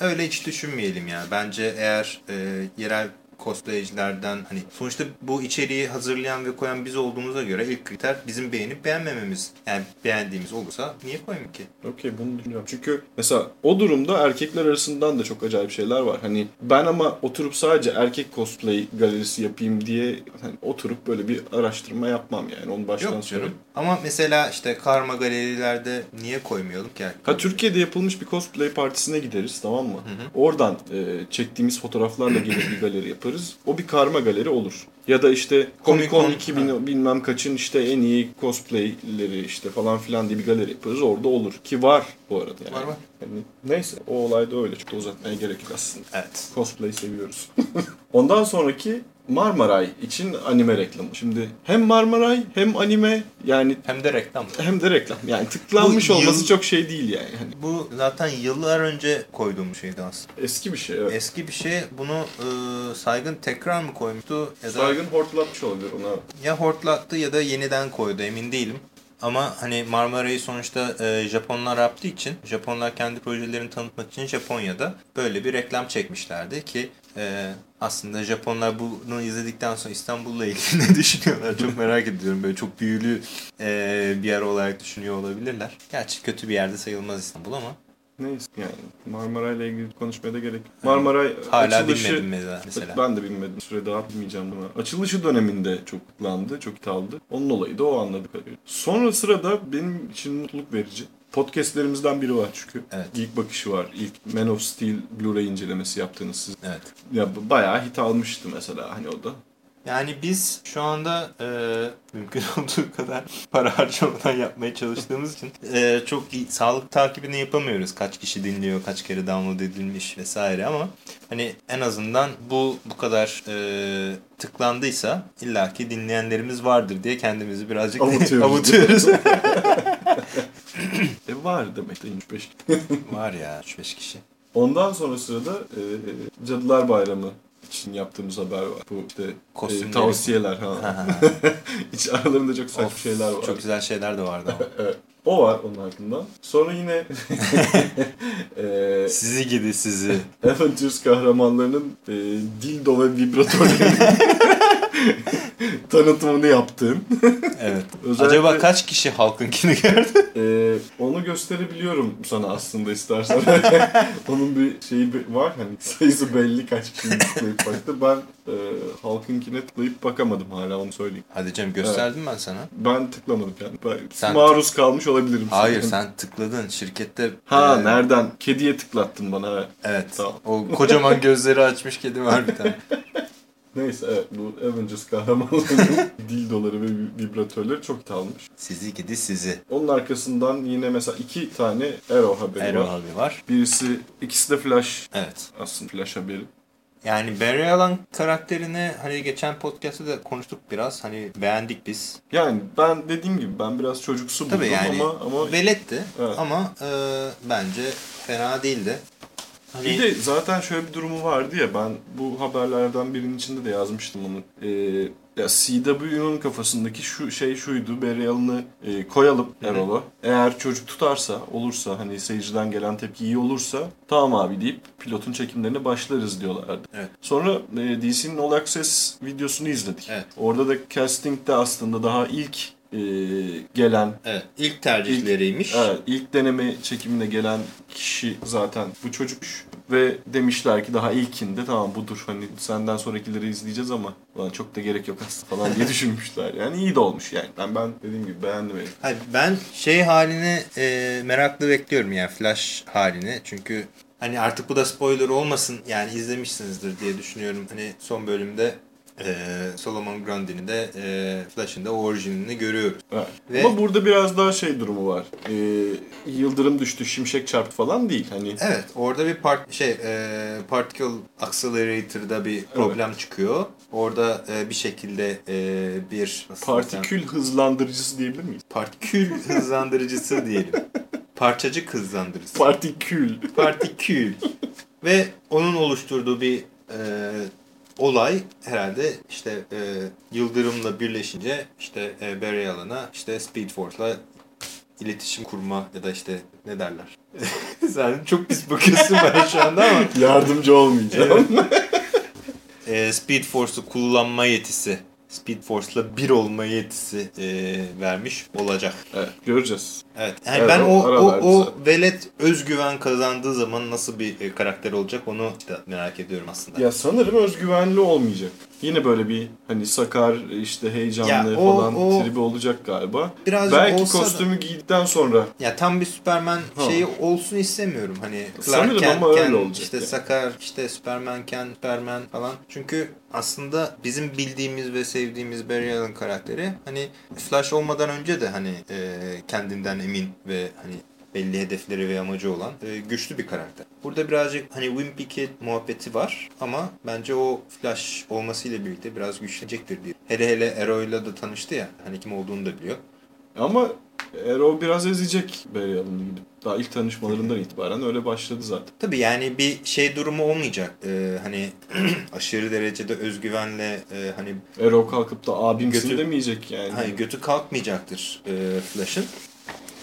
öyle hiç düşünmeyelim ya. Bence eğer e, yerel cosplaycilerden hani sonuçta bu içeriği hazırlayan ve koyan biz olduğumuza göre ilk kriter bizim beğenip beğenmememiz. Yani beğendiğimiz olursa niye koyayım ki? Okey bunu düşünüyorum. Çünkü mesela o durumda erkekler arasından da çok acayip şeyler var. Hani ben ama oturup sadece erkek cosplay galerisi yapayım diye hani oturup böyle bir araştırma yapmam yani. Onu baştan Yok söyleyeyim. Ama mesela işte karma galerilerde niye koymayalım ki? Ha Türkiye'de yapılmış bir cosplay partisine gideriz tamam mı? Oradan e, çektiğimiz fotoğraflarla gelir bir galeri yaparız. O bir karma galeri olur. Ya da işte Comic Con Comic-Con, 2000 ha. bilmem kaçın işte en iyi cosplayleri işte falan filan diye bir galeri yaparız. Orada olur. Ki var bu arada yani. Var var. Yani neyse o olay da öyle. Çok da uzatmaya gerek yok aslında. Evet. Cosplay seviyoruz. [laughs] Ondan sonraki Marmaray için anime reklamı. Şimdi hem Marmaray hem anime yani Hem de reklam. hem de reklam. Yani tıklanmış Bu yıl- olması çok şey değil yani. Hani Bu zaten yıllar önce koyduğum şeydi aslında. eski bir şey evet. Eski bir şey. Bunu e, Saygın tekrar mı koymuştu? Ya da Saygın hortlatmış olabilir ona. ya hortlattı ya da yeniden koydu emin değilim. Ama hani Marmara'yı sonuçta e, Japonlar yaptığı için, Japonlar kendi projelerini tanıtmak için Japonya'da böyle bir reklam çekmişlerdi ki e, aslında Japonlar bunu izledikten sonra İstanbul'la ilgili [laughs] ne düşünüyorlar çok merak ediyorum. Böyle çok büyülü e, bir yer olarak düşünüyor olabilirler. Gerçi kötü bir yerde sayılmaz İstanbul ama Neyse yani Marmara ile ilgili konuşmaya da gerek. yok. Marmara Hala açılışı... bilmedim mesela. mesela. Ben de bilmedim. Süre daha bilmeyeceğim bunu. Açılışı döneminde çok kutlandı, çok ithal Onun olayı da o anladık. Sonra sırada benim için mutluluk verici. Podcastlerimizden biri var çünkü. Evet. İlk bakışı var. İlk Man of Steel Blu-ray incelemesi yaptığınız siz. Evet. Ya bayağı hit almıştı mesela hani o da. Yani biz şu anda e, mümkün [laughs] olduğu kadar para harcamadan yapmaya çalıştığımız için e, çok iyi sağlık takibini yapamıyoruz. Kaç kişi dinliyor, kaç kere download edilmiş vesaire ama hani en azından bu bu kadar e, tıklandıysa illaki dinleyenlerimiz vardır diye kendimizi birazcık [laughs] Avutuyoruz. avutuyoruz. [laughs] E var demek de 25. Var ya 3-5 kişi. Ondan sonra sırada e, Cadılar Bayramı için yaptığımız haber var. Bu işte e, Kostümleri. tavsiyeler ha. [laughs] Hiç aralarında çok saçma Of, şeyler var. Çok güzel şeyler de vardı ama. [laughs] Evet. O var onun hakkında. Sonra yine [laughs] e, sizi gidi sizi. Avengers kahramanlarının e, dildo ve vibratörlerinin [laughs] tanıtımını yaptığım. Evet. [laughs] Özellikle- Acaba kaç kişi halkınkini gördü? [laughs] E, onu gösterebiliyorum sana aslında istersen. Onun bir şeyi var hani sayısı belli kaç kişi tıklayıp baktı. Ben e, halkınkine tıklayıp bakamadım hala onu söyleyeyim. Hadi canım gösterdim ben sana. Ben tıklamadım yani. Ben Sen- maruz kalmış olabilirim. Hayır sana. sen tıkladın şirkette. Ha e, nereden? Kediye tıklattın bana evet. Evet. Tamam. O kocaman gözleri açmış kedi var bir tane. Neyse evet bu Avengers kahramanlarının [laughs] dildoları ve vibratörleri çok ithal almış. Sizi gidi sizi. Onun arkasından yine mesela iki tane Arrow haberi Erol var. abi var. Birisi, ikisi de Flash Evet. aslında Flash haberi. Yani Barry Allen karakterini hani geçen podcast'ta da konuştuk biraz. Hani beğendik biz. Yani ben dediğim gibi ben biraz çocuksu buldum Tabii yani ama ama veletti Evet. ama e, bence fena değildi. Hani bir de zaten şöyle bir durumu vardı ya ben bu haberlerden birinin içinde de yazmıştım onu. Ee, ya CW'nun kafasındaki şu şey şuydu. Barry Allen'ı e, koyalım. Erol'a. Eğer çocuk tutarsa, olursa hani seyirciden gelen tepki iyi olursa tamam abi deyip pilotun çekimlerine başlarız diyorlardı. Evet. Sonra e, DC'nin All Access videosunu izledik. Evet. Orada da castingde aslında daha ilk e, gelen evet, ilk tercihleriymiş. Evet, ilk deneme çekimine gelen kişi zaten bu çocukmuş. Ve demişler ki daha ilkinde tamam budur hani senden sonrakileri izleyeceğiz ama ulan çok da gerek yok aslında falan diye [laughs] düşünmüşler. Yani iyi de olmuş yani. Ben ben dediğim gibi beğendim. Hayır, ben şey halini e, meraklı bekliyorum yani Flash halini. Çünkü hani artık bu da spoiler olmasın yani izlemişsinizdir diye düşünüyorum. Hani son bölümde e, Solomon Grundy'nin de e, Flash'ın da orijinini görüyoruz. Evet. Ve- Ama burada biraz daha şey durumu var. Ee, yıldırım düştü, şimşek çarptı falan değil. Hani Evet orada bir part şey e, particle accelerator'da bir problem çıkıyor. Orada e, bir şekilde e, bir partikül hızlandırıcısı diyebilir miyiz? partikül hızlandırıcısı [laughs] diyelim. Parçacık hızlandırıcısı. Partikül. Partikül. Ve onun oluşturduğu bir e, olay herhalde işte e, yıldırımla birleşince işte e, Barry Allen'a işte Speed Force'la iletişim kurma ya da işte ne derler. [laughs] Sen çok pis bakıyorsun bana şu anda ama Yardımcı olmayacağım. [laughs] e, Speed Force'u kullanma yetisi Speed Force'la bir olma yetisi e, vermiş olacak. evet, göreceğiz. Evet. Yani Evet, ben o o o, velet özgüven kazandığı zaman nasıl bir e, karakter olacak onu işte merak ediyorum aslında. Ya sanırım özgüvenli olmayacak. Yine böyle bir hani sakar işte heyecanlı Ya o- falan o- tribi olacak galiba. Birazcık Belki olsa da- kostümü giydikten sonra Ya tam bir Superman Ha. şeyi olsun istemiyorum. Hani Sanırım Clark ama öyle Kent'ken, olacak işte yani. Sakar, işte Superman'ken Superman falan. Çünkü aslında bizim bildiğimiz ve sevdiğimiz Barry Allen karakteri hani Flash olmadan önce de hani e, kendinden emin ve hani belli hedefleri ve amacı olan e, güçlü bir karakter. Burada birazcık hani Wimpy Kid muhabbeti var ama bence o Flash olmasıyla birlikte biraz güçlenecektir diye. Hele hele Arrow'yla da tanıştı ya hani kim olduğunu da biliyor. ama Arrow biraz ezecek Barry Allen'ı gidip. Daha ilk tanışmalarından itibaren öyle başladı zaten. Tabii yani bir şey durumu olmayacak. Ee, hani [clears throat] aşırı derecede özgüvenle e, hani Arrow kalkıp da abimsin Götü- demeyecek yani. hani götü kalkmayacaktır e, Flash'ın.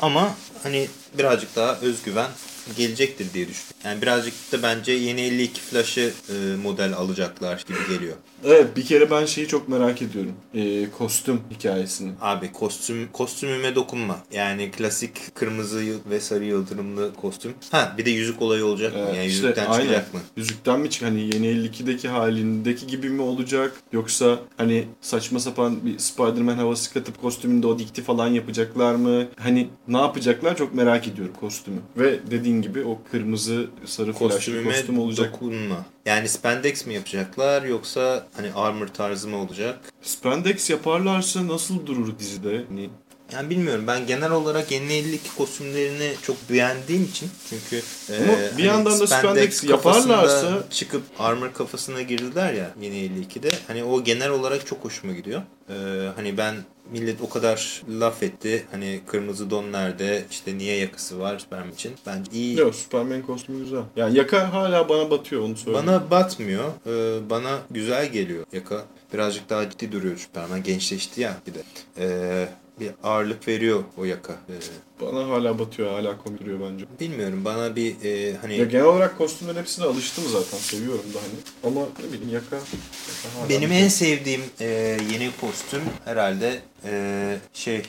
Ama hani birazcık daha özgüven gelecektir diye düşünüyorum. Yani birazcık da bence yeni 52 Flash'ı e, model alacaklar gibi geliyor. Evet bir kere ben şeyi çok merak ediyorum. Ee, kostüm hikayesini. Abi kostüm kostümüme dokunma. Yani klasik kırmızı ve sarı yıldırımlı kostüm. Ha bir de yüzük olayı olacak mı? Evet, Yani işte yüzükten aynen. çıkacak mı? Yüzükten mi çık? Hani yeni 52'deki halindeki gibi mi olacak? Yoksa hani saçma sapan bir Spider-Man havası katıp kostümünde o dikti falan yapacaklar mı? Hani ne yapacaklar çok merak ediyorum kostümü. Ve dediğin gibi o kırmızı sarı Kostümüme kostüm olacak. dokunma. Yani spandex mi yapacaklar yoksa hani armor tarzı mı olacak? Spandex yaparlarsa nasıl durur dizide? Hani Yani bilmiyorum ben genel olarak yeni 52 kostümlerini çok beğendiğim için çünkü Ama bir yandan da spandex yaparlarsa- çıkıp armor kafasına girdiler ya yeni 52'de hani o genel olarak çok hoşuma gidiyor. Ee, hani ben millet o kadar laf etti hani kırmızı don nerede işte niye yakası var benim için bence iyi Yok Superman kostümü güzel. Yani yaka hala bana batıyor onu söyleyeyim. bana batmıyor Ee, bana güzel geliyor yaka birazcık daha ciddi duruyor Superman gençleşti ya bir de Ee, bir ağırlık veriyor o yaka Ee, Bana hala batıyor hala komik duruyor bence. Bilmiyorum bana bir e, hani Ya genel olarak kostümlerin hepsine alıştım zaten. Seviyorum da hani. Ama ne bileyim yaka. yaka benim en sevdiğim e, yeni kostüm herhalde e, şey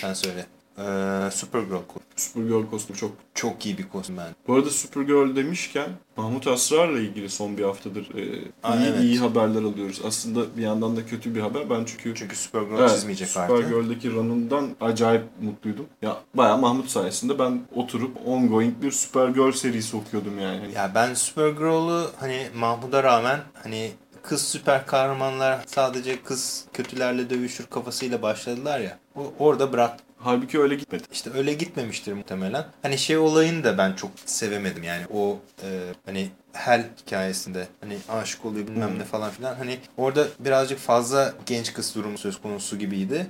sen söyle e, Supergirl kostüm. Supergirl kostümü çok. Çok iyi bir kostüm ben. Bu arada Supergirl demişken Mahmut Asrar'la ilgili son bir haftadır e, Aa, iyi evet. iyi haberler alıyoruz. Aslında bir yandan da kötü bir haber. Ben çünkü Çünkü Supergirl Evet, çizmeyecek artık. Supergirl'deki run'ından acayip mutluydum. Ya bayağı Mahmut sayesinde ben oturup ongoing bir Supergirl serisi okuyordum yani. Ya ben Supergirl'u hani Mahmud'a rağmen hani kız süper kahramanlar sadece kız kötülerle dövüşür kafasıyla başladılar ya. O, orada bırak Halbuki öyle gitmedi. İşte öyle gitmemiştir muhtemelen. Hani şey olayını da ben çok sevemedim yani o e, hani Hel hikayesinde hani aşık oluyor bilmem Hmm. ne falan filan. Hani orada birazcık fazla genç kız durumu söz konusu gibiydi.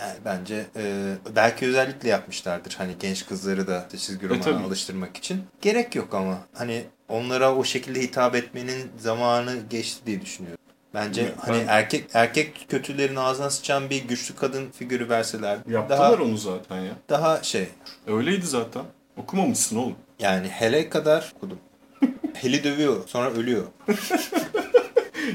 Yani bence e, belki özellikle yapmışlardır hani genç kızları da çizgi romana tabii. alıştırmak için. Gerek yok ama hani onlara o şekilde hitap etmenin zamanı geçti diye düşünüyorum. Bence Ben- hani erkek erkek kötülerin ağzına sıçan bir güçlü kadın figürü verseler Yaptılar daha onu zaten ya. daha şey Öyleydi zaten. Okumamışsın oğlum. yani hele kadar okudum. [laughs] Heli dövüyor sonra ölüyor. [laughs]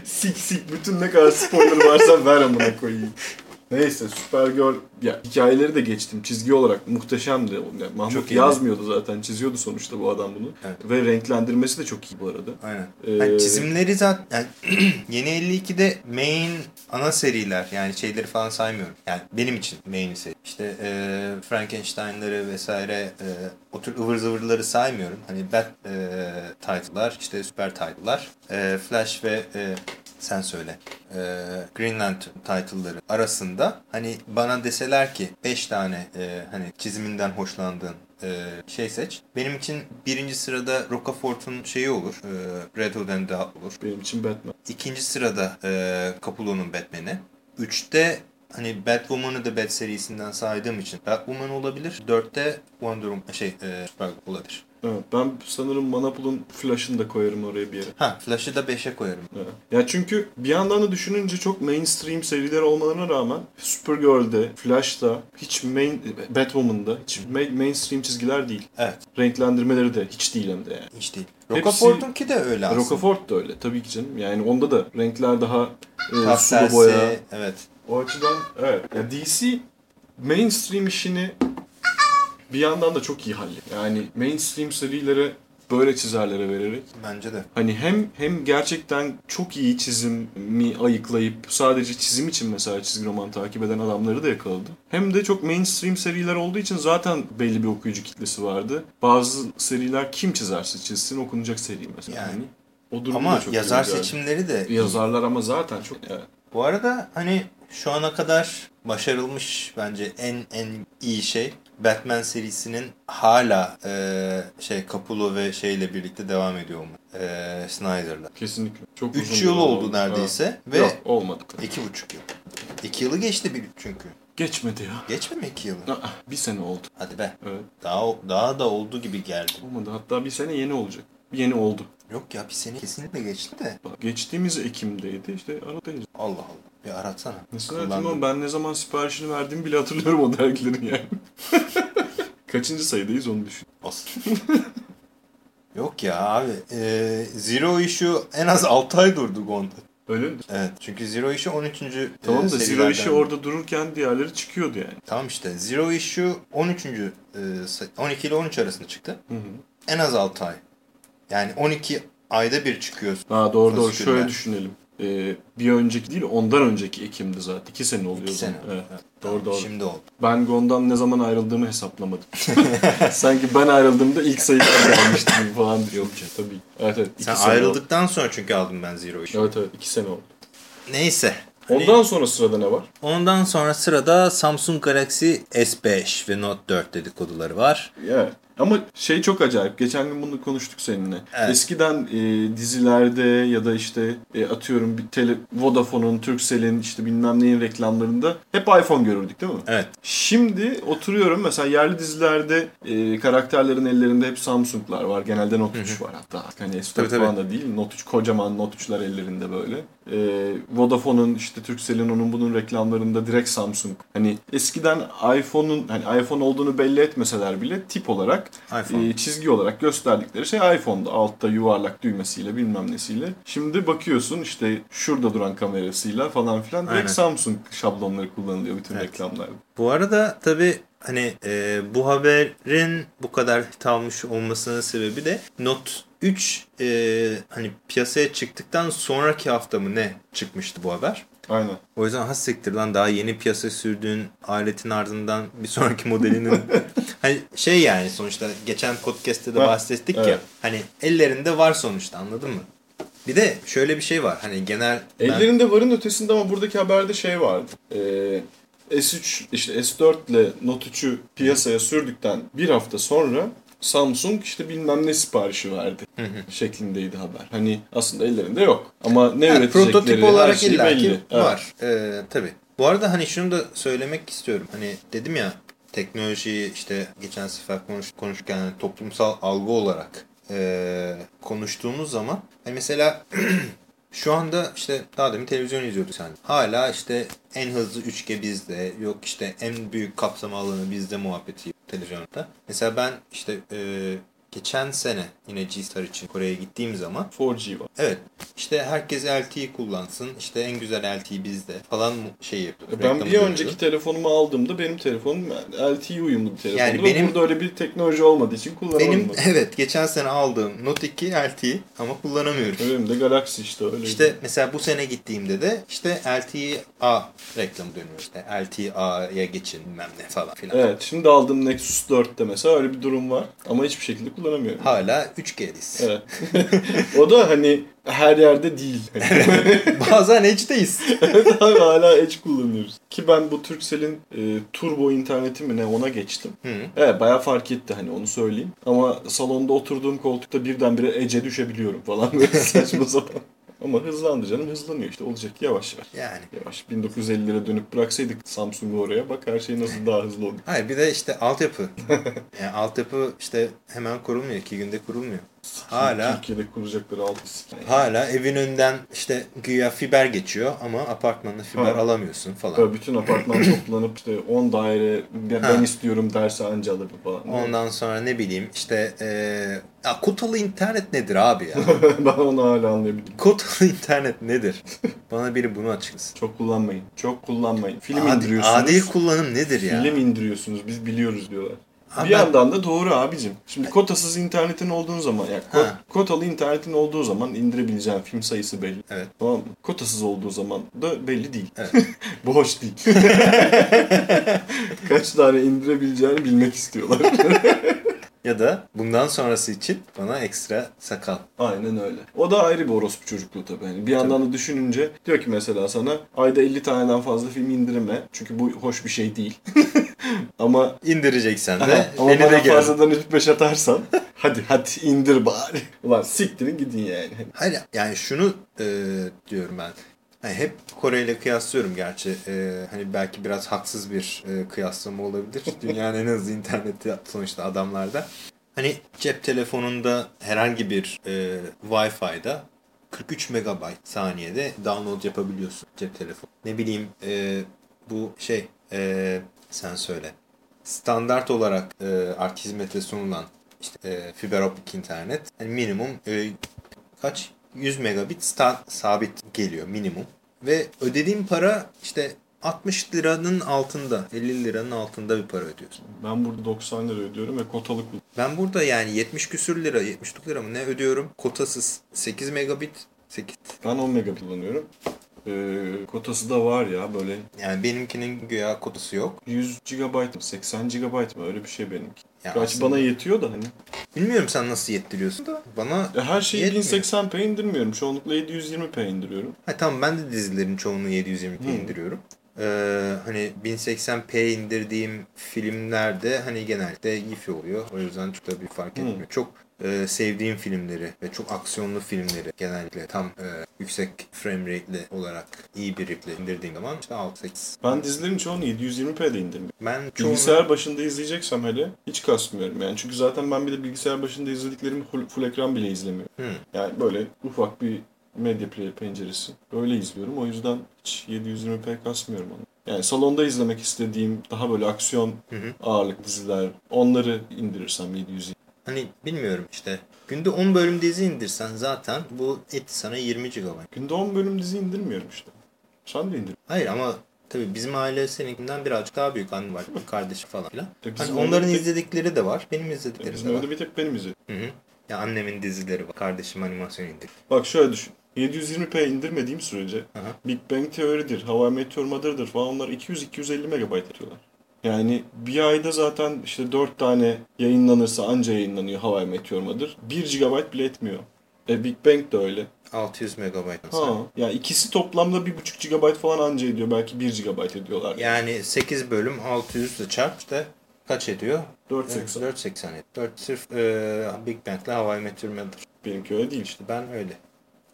Sik sik bütün ne kadar spoiler varsa ver amına koyayım. [laughs] Neyse Supergirl ya hikayeleri de geçtim çizgi olarak muhteşemdi. Yani Mahmut Çok iyiydi. yazmıyordu zaten çiziyordu sonuçta bu adam bunu. Evet. Ve renklendirmesi de çok iyi bu arada. Aynen. Ee, Yani çizimleri zaten yani [clears throat] yeni 52'de main ana seriler yani şeyleri falan saymıyorum. Yani benim için main seri. İşte e, Frankenstein'ları vesaire e, o tür ıvır zıvırları saymıyorum. Hani Bat e, title'lar işte süper title'lar e, Flash ve e, sen söyle. E, Green Lantern title'ları arasında hani bana deseler ki 5 tane e, hani çiziminden hoşlandığın e, şey seç. Benim için birinci sırada Rocafort'un şeyi olur. E, Red Hood and Hood olur. Benim için Batman. İkinci sırada e, Capullo'nun Batman'i. Üçte hani Batwoman'ı da Bat serisinden saydığım için Batwoman olabilir. Dörtte Wonder Woman şey e, olabilir. Evet, ben sanırım Manapul'un Flash'ını da koyarım oraya bir yere. Ha Flash'ı da 5'e koyarım. Evet. Ya çünkü bir yandan da düşününce çok mainstream seriler olmalarına rağmen Supergirl'de, Flash'ta, hiç main, Batwoman'da hiç ma- mainstream çizgiler değil. Evet. Renklendirmeleri de hiç değil hem de yani. Hiç değil. Rocafort'unki de öyle aslında. Rocafort da öyle tabii ki canım. Yani onda da renkler daha e, sulu boya. Evet. O açıdan evet. Ya DC mainstream işini bir yandan da çok iyi hallediyor. Yani mainstream serilere böyle çizerlere vererek Bence de. Hani hem hem gerçekten çok iyi çizimi ayıklayıp sadece çizim için mesela çizgi roman takip eden adamları da yakaladı. Hem de çok mainstream seriler olduğu için zaten belli bir okuyucu kitlesi vardı. Bazı seriler kim çizerse çizsin okunacak seri mesela. Yani. Hani o durum Ama da çok yazar güzel. seçimleri de. Yazarlar ama zaten çok evet. Bu arada hani şu ana kadar başarılmış bence en en iyi şey Batman serisinin hala e, şey Capullo ve şeyle birlikte devam ediyor mu? E, Snyder'la. kesinlikle. Çok 3 uzun yıl oldu neredeyse Ha. ve Yok olmadı. 2,5 yıl. 2 yılı geçti bir çünkü. Geçmedi ya. Geçme mi 2 yılı? Aa, bir sene oldu. Hadi be. Evet. Daha daha da oldu gibi geldi. Olmadı. Hatta bir sene yeni olacak. Yeni oldu. Yok ya bir sene kesinlikle geçti de. Bak, Geçtiğimiz Ekim'deydi. İşte aradayız. Allah Allah. Bir aratsana. Nasıl Kullandım. hatırlamam ben ne zaman siparişini verdiğimi bile hatırlıyorum o dergilerin yani. [laughs] Kaçıncı sayıdayız onu düşün. Olsun. [laughs] Yok ya abi. E, Zero Issue en az 6 ay durdu Gond'da. Öyle mi? Evet. Çünkü Zero Issue 13. e, Tamam da Zero işi orada dururken diğerleri çıkıyordu yani. Tamam işte. Zero Issue 13. e, say- 12 ile 13 arasında çıktı. Hı hı. En az 6 ay. Yani 12 ayda bir çıkıyor. Ha doğru doğru Fasiküller. şöyle düşünelim. Ee, bir önceki değil ondan önceki Ekim'di zaten. İki sene oluyor. 2 sene. Evet. Evet. Doğru Tamam, doğru. Şimdi oldu. Ben Gond'dan ne zaman ayrıldığımı hesaplamadım. [laughs] Sanki ben ayrıldığımda ilk sayılar gibi falan. Yok canım. Tabii. Evet evet. iki Sen ayrıldıktan sonra çünkü aldım ben Zero Oldu. Issue. Evet evet iki sene oldu. Neyse. Hani Ondan sonra sırada ne var? Ondan sonra sırada Samsung Galaxy S5 ve Note 4 dedikoduları var. Evet. Ama şey çok acayip. Geçen gün bunu konuştuk seninle. Evet. Eskiden e, dizilerde ya da işte e, atıyorum bir tele, Vodafone'un, Turkcell'in işte bilmem neyin reklamlarında hep iPhone görürdük değil mi? Evet. Şimdi oturuyorum mesela yerli dizilerde e, karakterlerin ellerinde hep Samsung'lar var. Genelde Note 3 var hatta. Hani S4 Tabii, tabii. falan da değil. Note 3 kocaman Note 3'ler ellerinde böyle. E, Vodafone'un işte Turkcell'in onun bunun reklamlarında direkt Samsung. Hani eskiden iPhone'un hani iPhone olduğunu belli etmeseler bile tip olarak iPhone. e, çizgi olarak gösterdikleri şey iPhone'da. Altta yuvarlak düğmesiyle bilmem nesiyle. Şimdi bakıyorsun işte şurada duran kamerasıyla falan filan direkt Aynen. Samsung şablonları kullanılıyor bütün Evet. reklamlarda. Bu arada tabii hani e, bu haberin bu kadar hit almış olmasının sebebi de Note 3 e, hani piyasaya çıktıktan sonraki hafta mı ne çıkmıştı bu haber. Aynen. O yüzden has siktir lan daha yeni piyasaya sürdüğün aletin ardından bir sonraki modelinin [laughs] hani şey yani sonuçta geçen podcast'te de bahsettik ya evet. hani ellerinde var sonuçta anladın mı? Bir de şöyle bir şey var hani genel ben- Ellerinde varın ötesinde ama buradaki haberde şey vardı. Ee, S3 işte S4 ile Note 3'ü piyasaya sürdükten bir hafta sonra Samsung işte bilmem ne siparişi verdi şeklindeydi haber. Hani aslında ellerinde yok. Ama ne Ha, üretecekleri prototip her olarak şey illaki belli. Evet. var. Ee, tabii. Bu arada hani şunu da söylemek istiyorum. Hani dedim ya teknolojiyi işte geçen sefer konuş, konuşurken hani toplumsal algı olarak ee, konuştuğumuz zaman hani mesela [clears throat] şu anda işte daha demin televizyon izliyorduk sen. Hala işte en hızlı 3G bizde yok işte en büyük kapsam alanı bizde muhabbeti televizyonda. Mesela ben işte ee, geçen sene yine G-Star için Kore'ye gittiğim zaman 4G var. Evet. İşte herkes LTE kullansın. İşte en güzel LTE bizde falan şey yapıyor. Ben bir görüyordu. önceki telefonumu aldığımda benim telefonum LTE uyumlu bir telefondu. Yani benim- Burada öyle bir teknoloji olmadığı için kullanamadım. benim evet geçen sene aldığım Note 2 LTE ama kullanamıyorum. Benim de Galaxy işte öyle. İşte mesela bu sene gittiğimde de işte LTE A reklamı dönüyor işte. LTE A'ya geçin bilmem ne falan filan. Evet şimdi aldığım Nexus 4'te mesela öyle bir durum var. Ama hiçbir şekilde kullanamıyorum. Hala 3G'liyiz. Evet. o da hani her yerde değil. [laughs] Bazen Edge'deyiz. Abi hala Edge kullanıyoruz. Ki ben bu Turkcell'in e, turbo interneti mi ne ona geçtim. Hı. Evet bayağı fark etti hani onu söyleyeyim. Ama salonda oturduğum koltukta birdenbire Edge'e düşebiliyorum falan böyle [laughs] saçma sapan. Ama hızlandı canım hızlanıyor işte olacak yavaş yavaş. Yani. Yavaş 1950'lere dönüp bıraksaydık Samsung'u oraya bak her şey nasıl daha hızlı oldu. Hayır bir de işte altyapı. [laughs] yani altyapı işte hemen kurulmuyor. iki günde kurulmuyor. Hala Türkiye'de kuracakları yani. Hala evin önünden işte güya fiber geçiyor ama apartmanda fiber Ha. alamıyorsun falan. Böyle bütün apartman [clears throat] toplanıp işte 10 daire ben Ha. istiyorum derse anca alırım falan. Ondan sonra ne bileyim işte eee ya kotalı internet nedir abi ya? [laughs] ben onu hala anlayabildim. kotalı internet nedir? Bana biri bunu açıklasın. Çok kullanmayın. Çok kullanmayın. Film Adil, indiriyorsunuz. adil kullanım nedir ya? Film indiriyorsunuz. Biz biliyoruz diyorlar. Ha, bir yandan da doğru abicim. Şimdi kotasız internetin olduğun zaman yani ko- Ha. kotalı internetin olduğu zaman indirebileceğin film sayısı belli. Evet. Tamam mı? Kotasız olduğu zaman da belli değil. Evet. [laughs] Bu hoş değil. [laughs] Kaç tane indirebileceğini bilmek istiyorlar. [laughs] Ya da bundan sonrası için bana ekstra sakal. Aynen öyle. O da ayrı bir orospu çocukluğu tabii. Yani bir yandan da düşününce diyor ki mesela sana ayda 50 taneden fazla film indirme. Çünkü bu hoş bir şey değil. [laughs] Ama İndireceksen de ama beni de gel. fazladan 3-5 atarsan [laughs] hadi hadi indir bari. [laughs] Ulan siktirin gidin yani. Hayır yani şunu e, diyorum ben. Hani hep Kore ile kıyaslıyorum gerçi. E, hani belki biraz haksız bir e, kıyaslama olabilir. [laughs] Dünyanın en hızlı interneti sonuçta adamlarda. Hani cep telefonunda herhangi bir e, Wi-Fi'da 43 megabayt saniyede download yapabiliyorsun cep telefonu. Ne bileyim e, bu şey e, sen söyle. Standart olarak e, art hizmete sunulan işte, e, fiber optik internet. Yani minimum e, kaç? 100 megabit sta- sabit geliyor minimum. Ve ödediğim para işte 60 liranın altında, 50 liranın altında bir para ödüyorsun. Ben burada 90 lira ödüyorum ve kotalı kullanıyorum. Ben burada yani 70 küsür lira, 79 lira mı ne ödüyorum? Kotasız 8 megabit, 8. Ben 10 megabit kullanıyorum. Ee, kotası da var ya böyle Yani benimkinin güya kotası yok. 100 GB mı 80 GB mı öyle bir şey benimki. Ya Gerçi aslında- bana yetiyor da hani. Bilmiyorum sen nasıl yettiriyorsun da bana... Ya her şeyi Yetmiyor. 1080p indirmiyorum. Çoğunlukla 720p indiriyorum. Ha, tamam ben de dizilerin çoğunu 720p Hmm. indiriyorum. Ee, hani 1080p indirdiğim filmlerde hani genellikle GIF oluyor. O yüzden çok da bir fark Hmm. etmiyor. Çok e, sevdiğim filmleri ve çok aksiyonlu filmleri genellikle tam e, yüksek frame rate'li olarak iyi bir riple indirdiğim zaman işte 6-8. Ben dizilerin çoğunu 720p'de indirmiyorum. Ben çoğunu... Bilgisayar başında izleyeceksem hele hiç kasmıyorum yani. Çünkü zaten ben bir de bilgisayar başında izlediklerimi full, full ekran bile izlemiyorum. Hmm. Yani böyle ufak bir medya player penceresi. Böyle izliyorum. O yüzden hiç 720p kasmıyorum onu. Yani salonda izlemek istediğim daha böyle aksiyon Hı hı. ağırlık diziler onları indirirsem 720 Hani bilmiyorum işte. Günde 10 bölüm dizi indirsen zaten bu etti sana 20 GB. Günde 10 bölüm dizi indirmiyorum işte. Sen de indir. Hayır ama tabii bizim aile seninkinden birazcık daha büyük anne var, kardeşi falan filan. Bizim Hani onların tek- izledikleri de var, benim izlediklerim Bizim de var. evde bir tek benim izledim. Hı hı. Ya annemin dizileri var, kardeşim animasyon indir. Bak şöyle düşün. 720p indirmediğim sürece Aha. Big Bang Theory'dir, How I Met Your Mother'dır falan onlar 200-250 MB atıyorlar. Yani bir ayda zaten işte 4 tane yayınlanırsa anca yayınlanıyor How I Met Your Mother. 1 GB bile etmiyor. E Big Bang de öyle. 600 megabayt mesela. Ha. Yani ikisi toplamda 1.5 GB falan anca ediyor. Belki 1 GB ediyorlar. Yani 8 bölüm 600 ile çarp işte kaç ediyor? 480. 480 ediyor. 4 sırf e, Big Bang'le How I Met Your Mother. Benimki öyle değil işte. Ben öyle.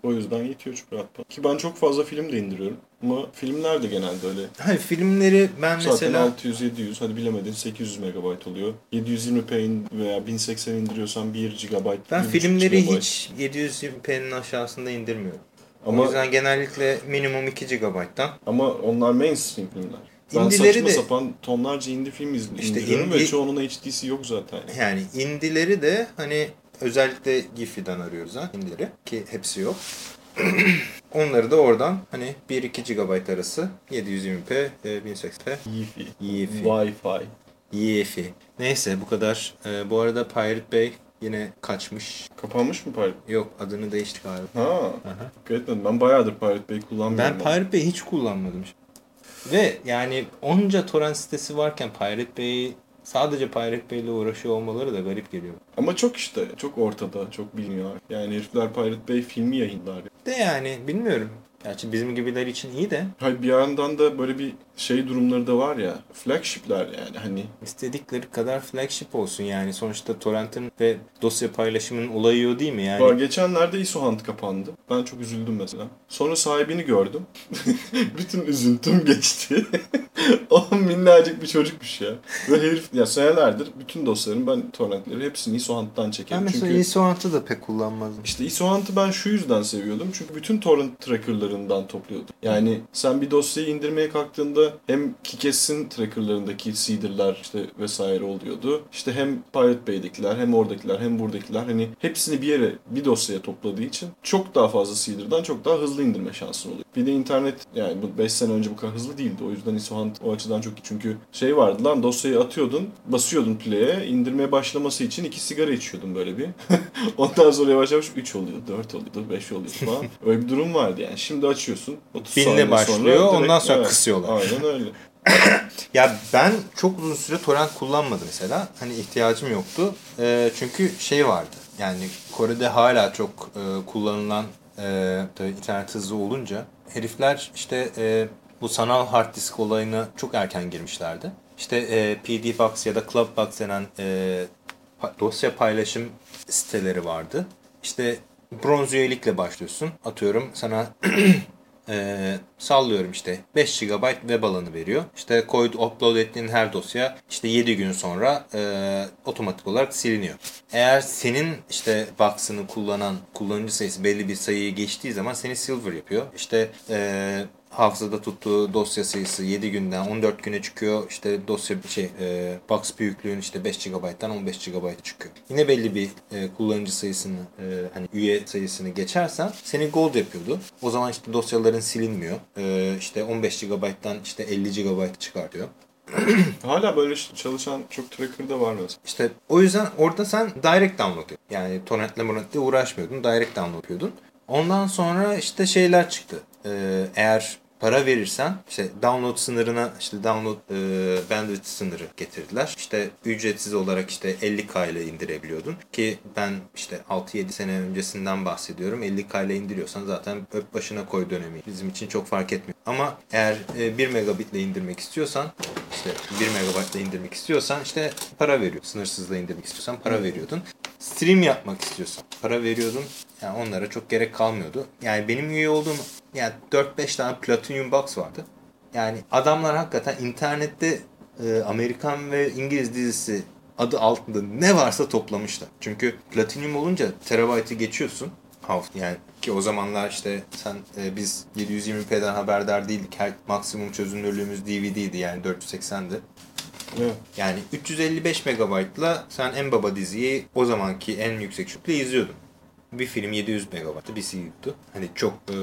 O yüzden yetiyor çok rahat. Ki ben çok fazla film de indiriyorum. Ama filmler de genelde öyle. Hayır filmleri ben Zaten mesela 600-700 hadi bilemedin 800 MB oluyor. 720p in- veya 1080 indiriyorsan 1 GB. ben 1,5 filmleri GB. hiç 720p'nin aşağısında indirmiyorum. ama, O yüzden genellikle minimum 2 GB'dan. ama onlar mainstream filmler. Ben İndileri saçma de- sapan tonlarca indie film iz- İşte indiriyorum indie- ve çoğunun HD'si yok zaten. Yani indileri de hani özellikle Giphy'den arıyoruz ha indileri ki hepsi yok. [clears throat] Onları da oradan hani 1-2 GB arası 720p, e, 1080p, Yifi. Yifi. Wi-Fi. Yifi. Neyse bu kadar. E, bu arada Pirate Bay yine kaçmış. Kapanmış mı Pirate? Yok adını değişti galiba. Ha. Aha. Etmedim. Ben bayağıdır Pirate Bay kullanmıyorum. Ben Pirate Bay hiç kullanmadım. Ve yani onca torrent sitesi varken Pirate Bay'i sadece Pirate Bay ile uğraşıyor olmaları da garip geliyor. Ama çok işte. Çok ortada. Çok biliniyor. Yani herifler Pirate Bay filmi yayınlar. De yani bilmiyorum. Gerçi bizim gibiler için iyi de Hayır bir yandan da böyle bir şey durumları da var ya. Flagship'ler yani hani. istedikleri kadar flagship olsun yani. Sonuçta torrent'in ve dosya paylaşımının olayı o değil mi yani? Var geçenlerde ISOHunt kapandı. Ben çok üzüldüm mesela. Sonra sahibini gördüm. [laughs] Bütün üzüntüm geçti. [laughs] o minnacık bir çocukmuş ya. Ve herif ya senelerdir bütün dosyalarım ben torrentleri hepsini ISOHunt'tan Ben çekerim. mesela Çünkü ISOHunt'ı da pek kullanmadım. işte ISOHunt'ı ben şu yüzden seviyordum. Çünkü bütün torrent trackerlarından topluyordum. Yani sen bir dosyayı indirmeye kalktığında hem Kikes'in trackerlarındaki seeder'lar işte vesaire oluyordu. İşte hem Pirate Bay'dekiler hem oradakiler hem buradakiler hani hepsini bir yere bir dosyaya topladığı için çok daha fazla seeder'dan çok daha hızlı indirme şansın oluyor. Bir de internet yani bu 5 sene önce bu kadar hızlı değildi. O yüzden ISOHunt o açıdan çok iyi. Çünkü şey vardı lan dosyayı atıyordun, basıyordun play'e, indirmeye başlaması için iki sigara içiyordun böyle bir. [laughs] Ondan sonra yavaş yavaş 3 oluyor, 4 oluyordu, 5 oluyordu falan. [laughs] Öyle bir durum vardı yani. Şimdi açıyorsun. 30 Binle başlıyor, sonra ondan sonra kısıyorlar. Aynen öyle. [coughs] Ya ben çok uzun süre torrent kullanmadım mesela. Hani ihtiyacım yoktu. Ee, çünkü şey vardı. Yani Kore'de hala çok e, kullanılan e, tabii internet hızlı olunca herifler işte e, bu sanal hard disk olayına çok erken girmişlerdi. İşte e, PD Box ya da Clubbox denen e, dosya paylaşım siteleri vardı. İşte bronz üyelikle başlıyorsun. Atıyorum sana [coughs] Ee, sallıyorum işte 5 GB web alanı veriyor. İşte koydu upload ettiğin her dosya işte 7 gün sonra e, otomatik olarak siliniyor. Eğer senin işte box'ını kullanan kullanıcı sayısı belli bir sayıyı geçtiği zaman seni silver yapıyor. İşte e, hafızada tuttuğu dosya sayısı 7 günden 14 güne çıkıyor. İşte dosya şey e, box büyüklüğün işte 5 GB'dan 15 GB çıkıyor. Yine belli bir e, kullanıcı sayısını e, hani üye sayısını geçersen seni gold yapıyordu. O zaman işte dosyaların silinmiyor. E, işte 15 GB'dan işte 50 GB çıkartıyor. Hala böyle çalışan çok tracker da var mesela. İşte o yüzden orada sen direct download yapıyordun. Yani torrentle morentle uğraşmıyordun. Direct download yapıyordun. Ondan sonra işte şeyler çıktı. Ee, eğer para verirsen işte download sınırına işte download e, bandwidth sınırı getirdiler. İşte ücretsiz olarak işte 50k ile indirebiliyordun ki ben işte 6-7 sene öncesinden bahsediyorum. 50k ile indiriyorsan zaten öp başına koy dönemi. Bizim için çok fark etmiyor. Ama eğer e, 1 megabit ile indirmek istiyorsan işte 1 megabayt ile indirmek istiyorsan işte para veriyor. Sınırsızla indirmek istiyorsan para veriyordun. Stream yapmak istiyorsan para veriyordun. Yani onlara çok gerek kalmıyordu. Yani benim üye olduğum yani 4-5 tane Platinum Box vardı. Yani adamlar hakikaten internette e, Amerikan ve İngiliz dizisi adı altında ne varsa toplamışlar. Çünkü Platinum olunca terabaytı geçiyorsun. Yani ki o zamanlar işte sen e, biz 720p'den haberdar değildik. Her maksimum çözünürlüğümüz DVD'ydi yani 480'di. Evet. Yani 355 megabaytla sen en baba diziyi o zamanki en yüksek şükle izliyordun. Bir film 700 megabaytı bir CU'du. Hani çok e,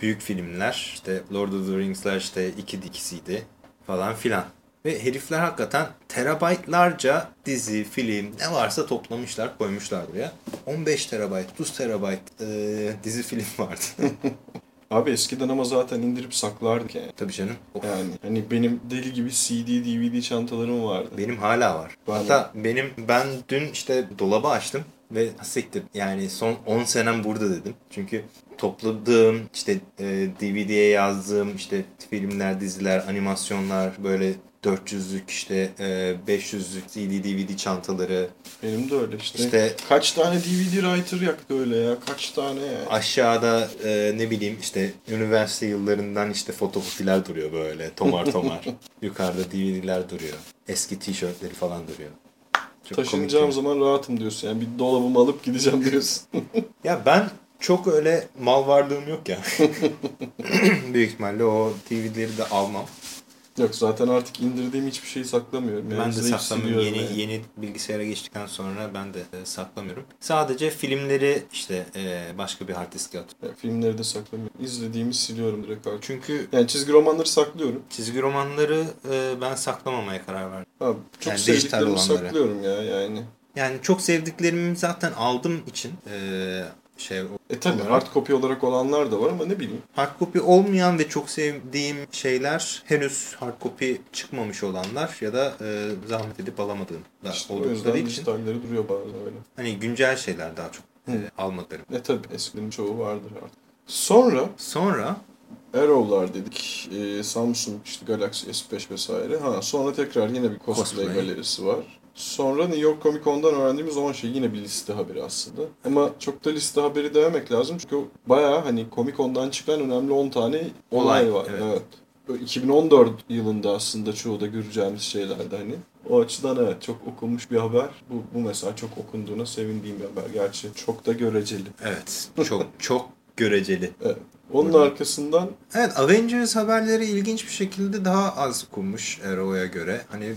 büyük filmler işte Lord of the Rings'ler işte 2 ikisiydi falan filan. Ve herifler hakikaten terabaytlarca dizi, film ne varsa toplamışlar koymuşlar buraya. 15 terabayt, 30 terabayt e, dizi film vardı. [laughs] Abi eskiden ama zaten indirip saklardık yani. Tabii canım. Of. Yani hani benim deli gibi CD, DVD çantalarım vardı. Benim hala var. Ben Hatta benim ben dün işte dolabı açtım ve siktir yani son 10 senem burada dedim. Çünkü topladığım işte e, DVD'ye yazdığım işte filmler, diziler, animasyonlar böyle 400'lük işte e, 500'lük CD, DVD çantaları Benim de öyle işte. İşte- Kaç tane DVD writer yaktı öyle ya. Kaç tane yani. aşağıda e, ne bileyim işte üniversite yıllarından işte fotokopiler duruyor böyle tomar tomar. [laughs] Yukarıda DVD'ler duruyor. Eski tişörtleri falan duruyor. Çok Taşınacağım zaman rahatım diyorsun. Yani bir dolabımı alıp gideceğim diyorsun. [laughs] Ya ben çok öyle mal varlığım yok ya. [laughs] Büyük ihtimalle o DVD'leri de almam. Yok zaten artık indirdiğim hiçbir şeyi saklamıyorum. Yani ben de saklamıyorum. Yeni yani. yeni bilgisayara geçtikten sonra ben de e, saklamıyorum. Sadece filmleri işte e, başka bir hard diske atıyorum. Yani filmleri de saklamıyorum. İzlediğimi siliyorum direkt artık. Çünkü Yani çizgi romanları saklıyorum. çizgi romanları e, ben saklamamaya karar verdim. Abi çok Yani sevdiklerimi saklıyorum ya yani. Yani çok sevdiklerimi zaten aldığım için e, şey E tabi olarak- hard copy olarak olanlar da var ama ne bileyim. Hard copy olmayan ve çok sevdiğim şeyler henüz hard copy çıkmamış olanlar ya da e, zahmet edip alamadığım da İşte oldukları için dijitalleri duruyor bazen öyle. hani güncel şeyler daha çok e, Hı. almadılarım. E tabi eskilerin çoğu vardır artık. Sonra Sonra Arrow'lar dedik. Ee, Samsung işte Galaxy S5 vesaire. Ha sonra tekrar yine bir cosplay, Cosplay. galerisi var. Sonra New York Comic Con'dan öğrendiğimiz 10 şey yine bir liste haberi aslında. Ama çok da liste haberi dememek lazım çünkü bayağı hani Comic Con'dan çıkan önemli 10 tane olay, Olay, var. evet. Evet. Böyle 2014 yılında aslında çoğu da göreceğimiz şeylerdi hani. O açıdan evet çok okunmuş bir haber. Bu, bu mesela çok okunduğuna sevindiğim bir haber. Gerçi çok da göreceli. evet çok çok göreceli. [laughs] Evet. Onun Burada- arkasından Evet Avengers haberleri ilginç bir şekilde daha az okunmuş Arrow'a göre. Hani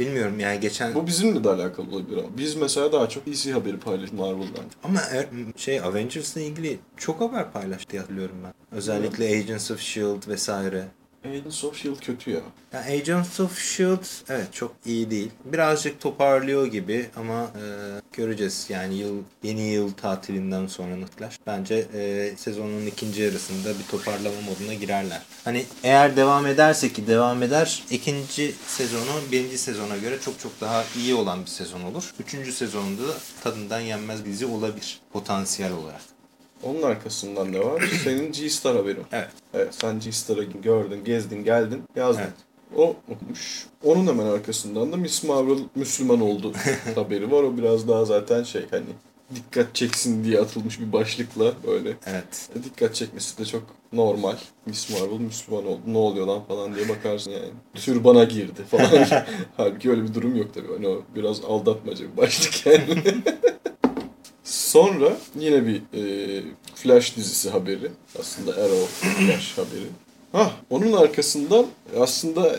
bilmiyorum yani geçen Bu bizimle de alakalı olabilir ama. Biz mesela daha çok DC haberi paylaştık Marvel'dan. ama er- şey Avengers'la ilgili çok haber paylaştı hatırlıyorum ben. Özellikle Agents of S.H.I.E.L.D. vesaire. Agents of S.H.I.E.L.D. kötü ya. Yani Agents of S.H.I.E.L.D. evet çok iyi değil. Birazcık toparlıyor gibi ama e, göreceğiz. Yani yıl yeni yıl tatilinden sonra Flash. Bence e, sezonun ikinci yarısında bir toparlama moduna girerler. Hani eğer devam ederse ki devam eder ikinci sezonu birinci sezona göre çok çok daha iyi olan bir sezon olur. Üçüncü sezonda tadından yenmez dizi olabilir potansiyel olarak. Onun arkasından ne var? [coughs] Senin G-Star haberin. Evet. Evet sen G-Star'ı gördün, gezdin, geldin, yazdın. Evet. O okumuş. Onun hemen arkasından da Miss Marvel Müslüman oldu [laughs] haberi var. O biraz daha zaten şey hani dikkat çeksin diye atılmış bir başlıkla böyle Evet. dikkat çekmesi de çok normal. Miss Marvel Müslüman oldu. Ne oluyor lan falan diye bakarsın yani. Türbana girdi falan. [laughs] Halbuki öyle bir durum yok tabii. Hani o biraz aldatmaca bir başlık yani. [laughs] Sonra yine bir e, Flash dizisi haberi. Aslında Arrow Flash haberi. Hah, onun arkasından aslında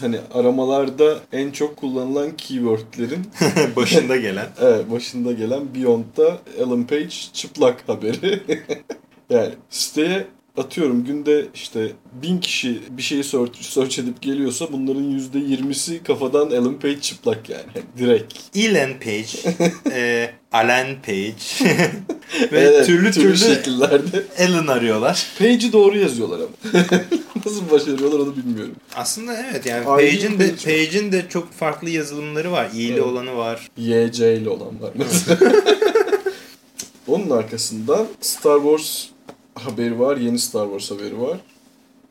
hani aramalarda en çok kullanılan keywordlerin [laughs] Başında gelen. [laughs] evet, başında gelen Beyond'da Ellen Page çıplak haberi. [laughs] yani siteye atıyorum günde işte bin kişi bir şeyi search, search edip geliyorsa bunların yüzde yirmisi kafadan Ellen Page çıplak yani [laughs] direkt. Ellen Page, [laughs] e, Alan Page [laughs] ve Evet, türlü türlü, şekillerde. Ellen arıyorlar. Page'i doğru yazıyorlar ama. Nasıl başarıyorlar onu bilmiyorum. Aslında evet yani Page'in de. Page'in de çok farklı yazılımları var. İyili Evet. olanı var. YC ile olan var mesela. Onun arkasından Star Wars haberi var, yeni Star Wars haberi var.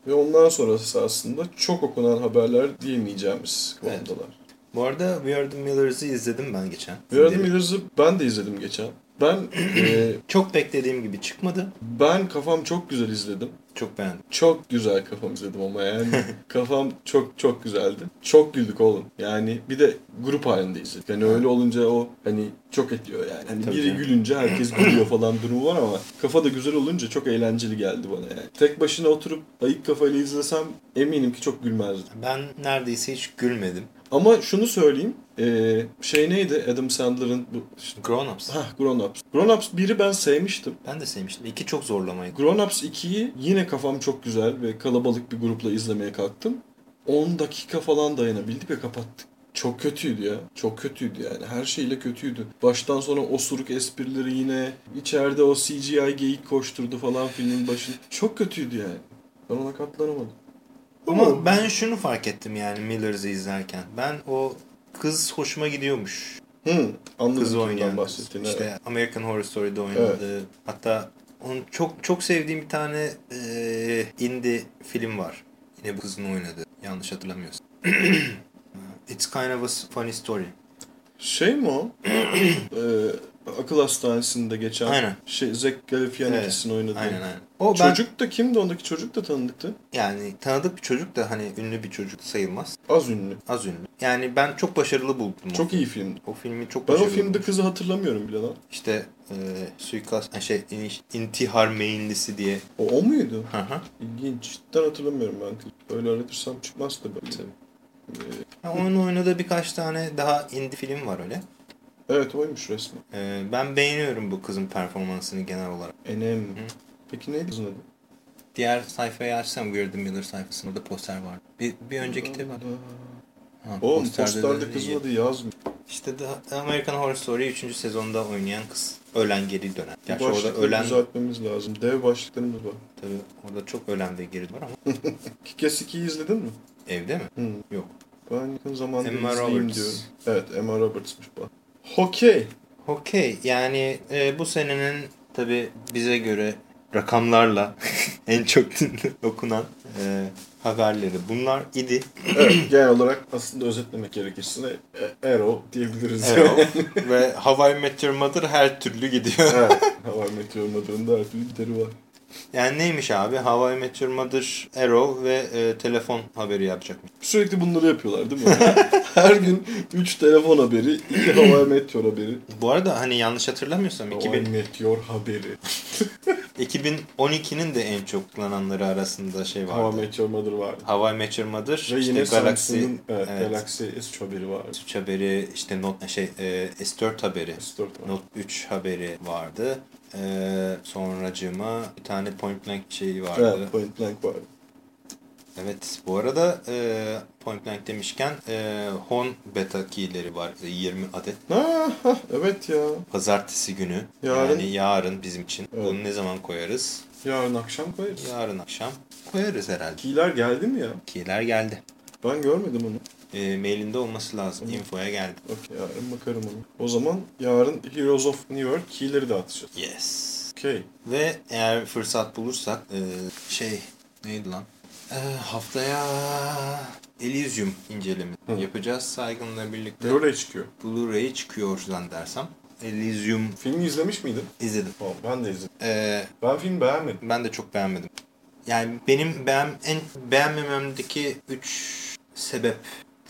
Ve ondan sonrası aslında çok okunan haberler diyemeyeceğimiz Evet. konudalar. Bu arada We Are The Millers'ı izledim ben geçen. We Are The Filmleri. Millers'ı ben de izledim geçen. Ben e, Çok beklediğim gibi çıkmadı. ben kafam çok güzel izledim. Çok beğendim. Çok güzel kafam izledim ama yani [laughs] kafam çok çok güzeldi. Çok güldük oğlum. Yani bir de grup halinde izledik. Yani öyle olunca o hani çok ediyor yani. Hani Tabii biri canım. gülünce herkes gülüyor falan durumu var ama kafa da güzel olunca çok eğlenceli geldi bana yani. Tek başına oturup ayık kafayla izlesem eminim ki çok gülmezdim. Ben neredeyse hiç gülmedim. Ama şunu söyleyeyim. Eee, şey neydi Adam Sandler'ın bu işte, Grown Ups. Hah, Grown Ups. Grown Ups 1'i ben sevmiştim. Ben de sevmiştim. İki çok zorlamaydı. Grown Ups 2'yi yine kafam çok güzel ve kalabalık bir grupla izlemeye kalktım. 10 dakika falan dayanabildik ve kapattık. Çok kötüydü ya. Çok kötüydü yani. Her şeyle kötüydü. Baştan sona osuruk esprileri yine. içeride o CGI geyik koşturdu falan filmin başında. Çok kötüydü yani. Ben ona katlanamadım. Ama ben şunu fark ettim yani Millers'ı izlerken. Ben o kız hoşuma gidiyormuş. Hı, anladım kimden oynayan kız. bahsettiğini. İşte evet. American Horror Story'de oynadı. Hatta onun çok çok sevdiğim bir tane e, indie film var. Yine bu kızın oynadığı. Yanlış hatırlamıyorsam. [clears throat] It's kind of a funny story. Şey mi o? [clears throat] Ee, akıl hastanesinde geçen Aynen. şey Zach Galifianakis'in oynadığı. Aynen aynen. O ben Çocuk da kimdi? Ondaki çocuk da tanıdıktı. yani tanıdık bir çocuk da hani ünlü bir çocuk sayılmaz. Az ünlü. Az ünlü. Yani ben çok başarılı buldum. o Çok iyi film. O filmi çok Ben o başarılı filmde buldum. kızı hatırlamıyorum bile lan. İşte e, suikast, şey in- intihar meyillisi diye. O, o muydu? Hı hı. İlginç. Cidden hatırlamıyorum ben. Öyle aratırsam çıkmaz tabii. Ha, Onun oynadığı birkaç tane daha indie film var öyle. Evet oymuş resmen. E, ben beğeniyorum bu kızın performansını genel olarak. Enem. Peki neydi kızın adı? Diğer sayfayı açsam Weird Miller sayfasında da poster var. Bir, bir önceki de var. Ha, Oğlum posterde posterde de kızın adı yazmıyor. İşte The American Horror Story 3. sezonda oynayan kız. Ölen geri dönen. Gerçi orada ölen... düzeltmemiz lazım. Dev başlıklarımız var. Tabii orada çok ölen ve geri var ama [laughs] Kikes 2'yi izledin mi? evde mi? Hı. Yok. Ben yakın zamanda Emma izleyeyim Roberts. diyorum. Evet Emma Roberts'mış bu. Hokey. Okey yani e, bu senenin tabi bize göre rakamlarla [laughs] en çok [laughs] okunan e, haberleri bunlar idi. Evet, [clears throat] genel olarak aslında özetlemek gerekirse e, Arrow diyebiliriz. Evet. [laughs] ve Hawaii Met Your Mother her türlü gidiyor. evet. Hawaii Meteor Mother'ın da her türlü gideri var. Yani neymiş abi? Hawaii Met Your Mother, Arrow ve e, telefon haberi yapacakmış. Sürekli bunları yapıyorlar değil mi? [laughs] her gün 3 telefon haberi, 2 Hawaii Meteor haberi. Bu arada hani yanlış hatırlamıyorsam Hawaii 2000, Meteor haberi. [laughs] 2012'nin de en çok kullananları arasında şey vardı. Hawaii Meteor Mother vardı. Hawaii Met Your Mother, Ve işte yine Galaxy, evet, evet. Galaxy S3 haberi vardı. S3 haberi, işte Note şey e, S4 haberi, S4 var. Note 3 haberi vardı. E, sonracığıma bir tane Point Blank şeyi vardı. Evet, Point Blank vardı. Evet, bu arada e, Point Blank demişken e, Hon beta keyleri var 20 adet. Ha, ha, evet ya. Pazartesi günü. Yarın. Yani yarın bizim için. Evet. Bunu ne zaman koyarız? Yarın akşam koyarız. Yarın akşam koyarız herhalde. Keyler geldi mi ya? Keyler geldi. Ben görmedim onu. E, mailinde olması lazım. Hı. Infoya geldi. Okey yarın bakarım onu. O zaman yarın Heroes of New York keyleri dağıtacağız. Yes. Okey. Ve eğer fırsat bulursak e, şey neydi lan? E, haftaya Elysium incelemesi Hı. yapacağız. Saygın'la birlikte Blu-ray çıkıyor. Blu-ray çıkıyor zannedersem. Elysium Filmi izlemiş miydin? izledim. Tamam ben de izledim. E, Ben film beğenmedim. ben de çok beğenmedim. Yani benim beğen, en beğenmememdeki 3 sebep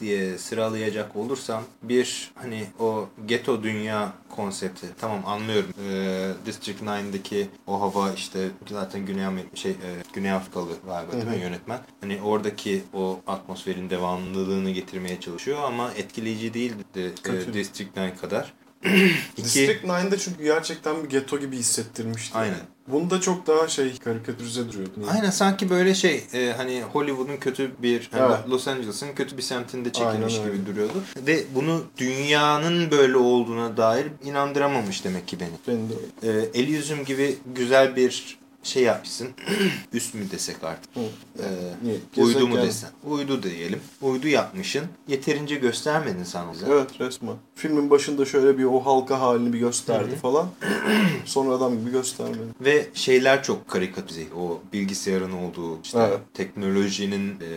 diye sıralayacak olursam bir hani o ghetto dünya konsepti tamam anlıyorum ee, District 9'daki o hava işte zaten Güney Amerika şey e, Güney Afrikalı galiba değil mi yönetmen hani oradaki o atmosferin devamlılığını getirmeye çalışıyor ama etkileyici değildi e. District 9 kadar. [clears throat] İki, District 9'da çünkü gerçekten bir ghetto gibi hissettirmişti. Aynen. Bunda çok daha şey karikatürize duruyordu. Aynen sanki böyle şey e, hani Hollywood'un kötü bir hani Evet. Los Angeles'ın kötü bir semtinde çekilmiş Aynen öyle. gibi duruyordu. Ve bunu dünyanın böyle olduğuna dair inandıramamış demek ki beni. Ben de öyle. E, Elysium gibi güzel bir şey yapmışsın. [clears throat] Üst mü desek artık. Hı. E, Niye? uydu mu desen. Uydu diyelim. Uydu yapmışsın. Yeterince göstermedin sen bize. Evet resmen. Filmin başında şöyle bir o halka halini bir gösterdi falan. [clears throat] Sonra adam gibi göstermedi. Ve şeyler çok karikatüze. O bilgisayarın olduğu, işte Evet. teknolojinin e,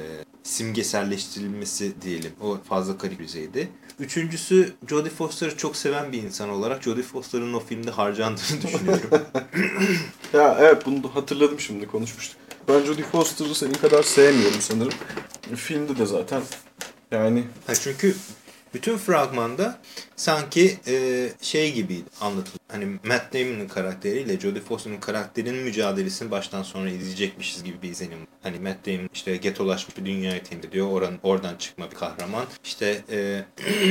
simgeselleştirilmesi diyelim. O fazla karikatüzeydi. Üçüncüsü Jodie Foster'ı çok seven bir insan olarak Jodie Foster'ın o filmde harcandığını düşünüyorum. [laughs] Ya evet bunu hatırladım şimdi konuşmuştuk. Ben Jodie Foster'ı senin kadar sevmiyorum sanırım. Filmde de zaten yani ha, çünkü bütün fragmanda sanki e, şey gibiydi anlatıldı. Hani Matt Damon'ın karakteriyle Jodie Foster'ın karakterinin mücadelesini baştan sona izleyecekmişiz gibi bir izlenim. Hani Matt Damon işte getolaşmış bir dünyayı temsil ediyor. Oran, oradan çıkma bir kahraman. İşte e,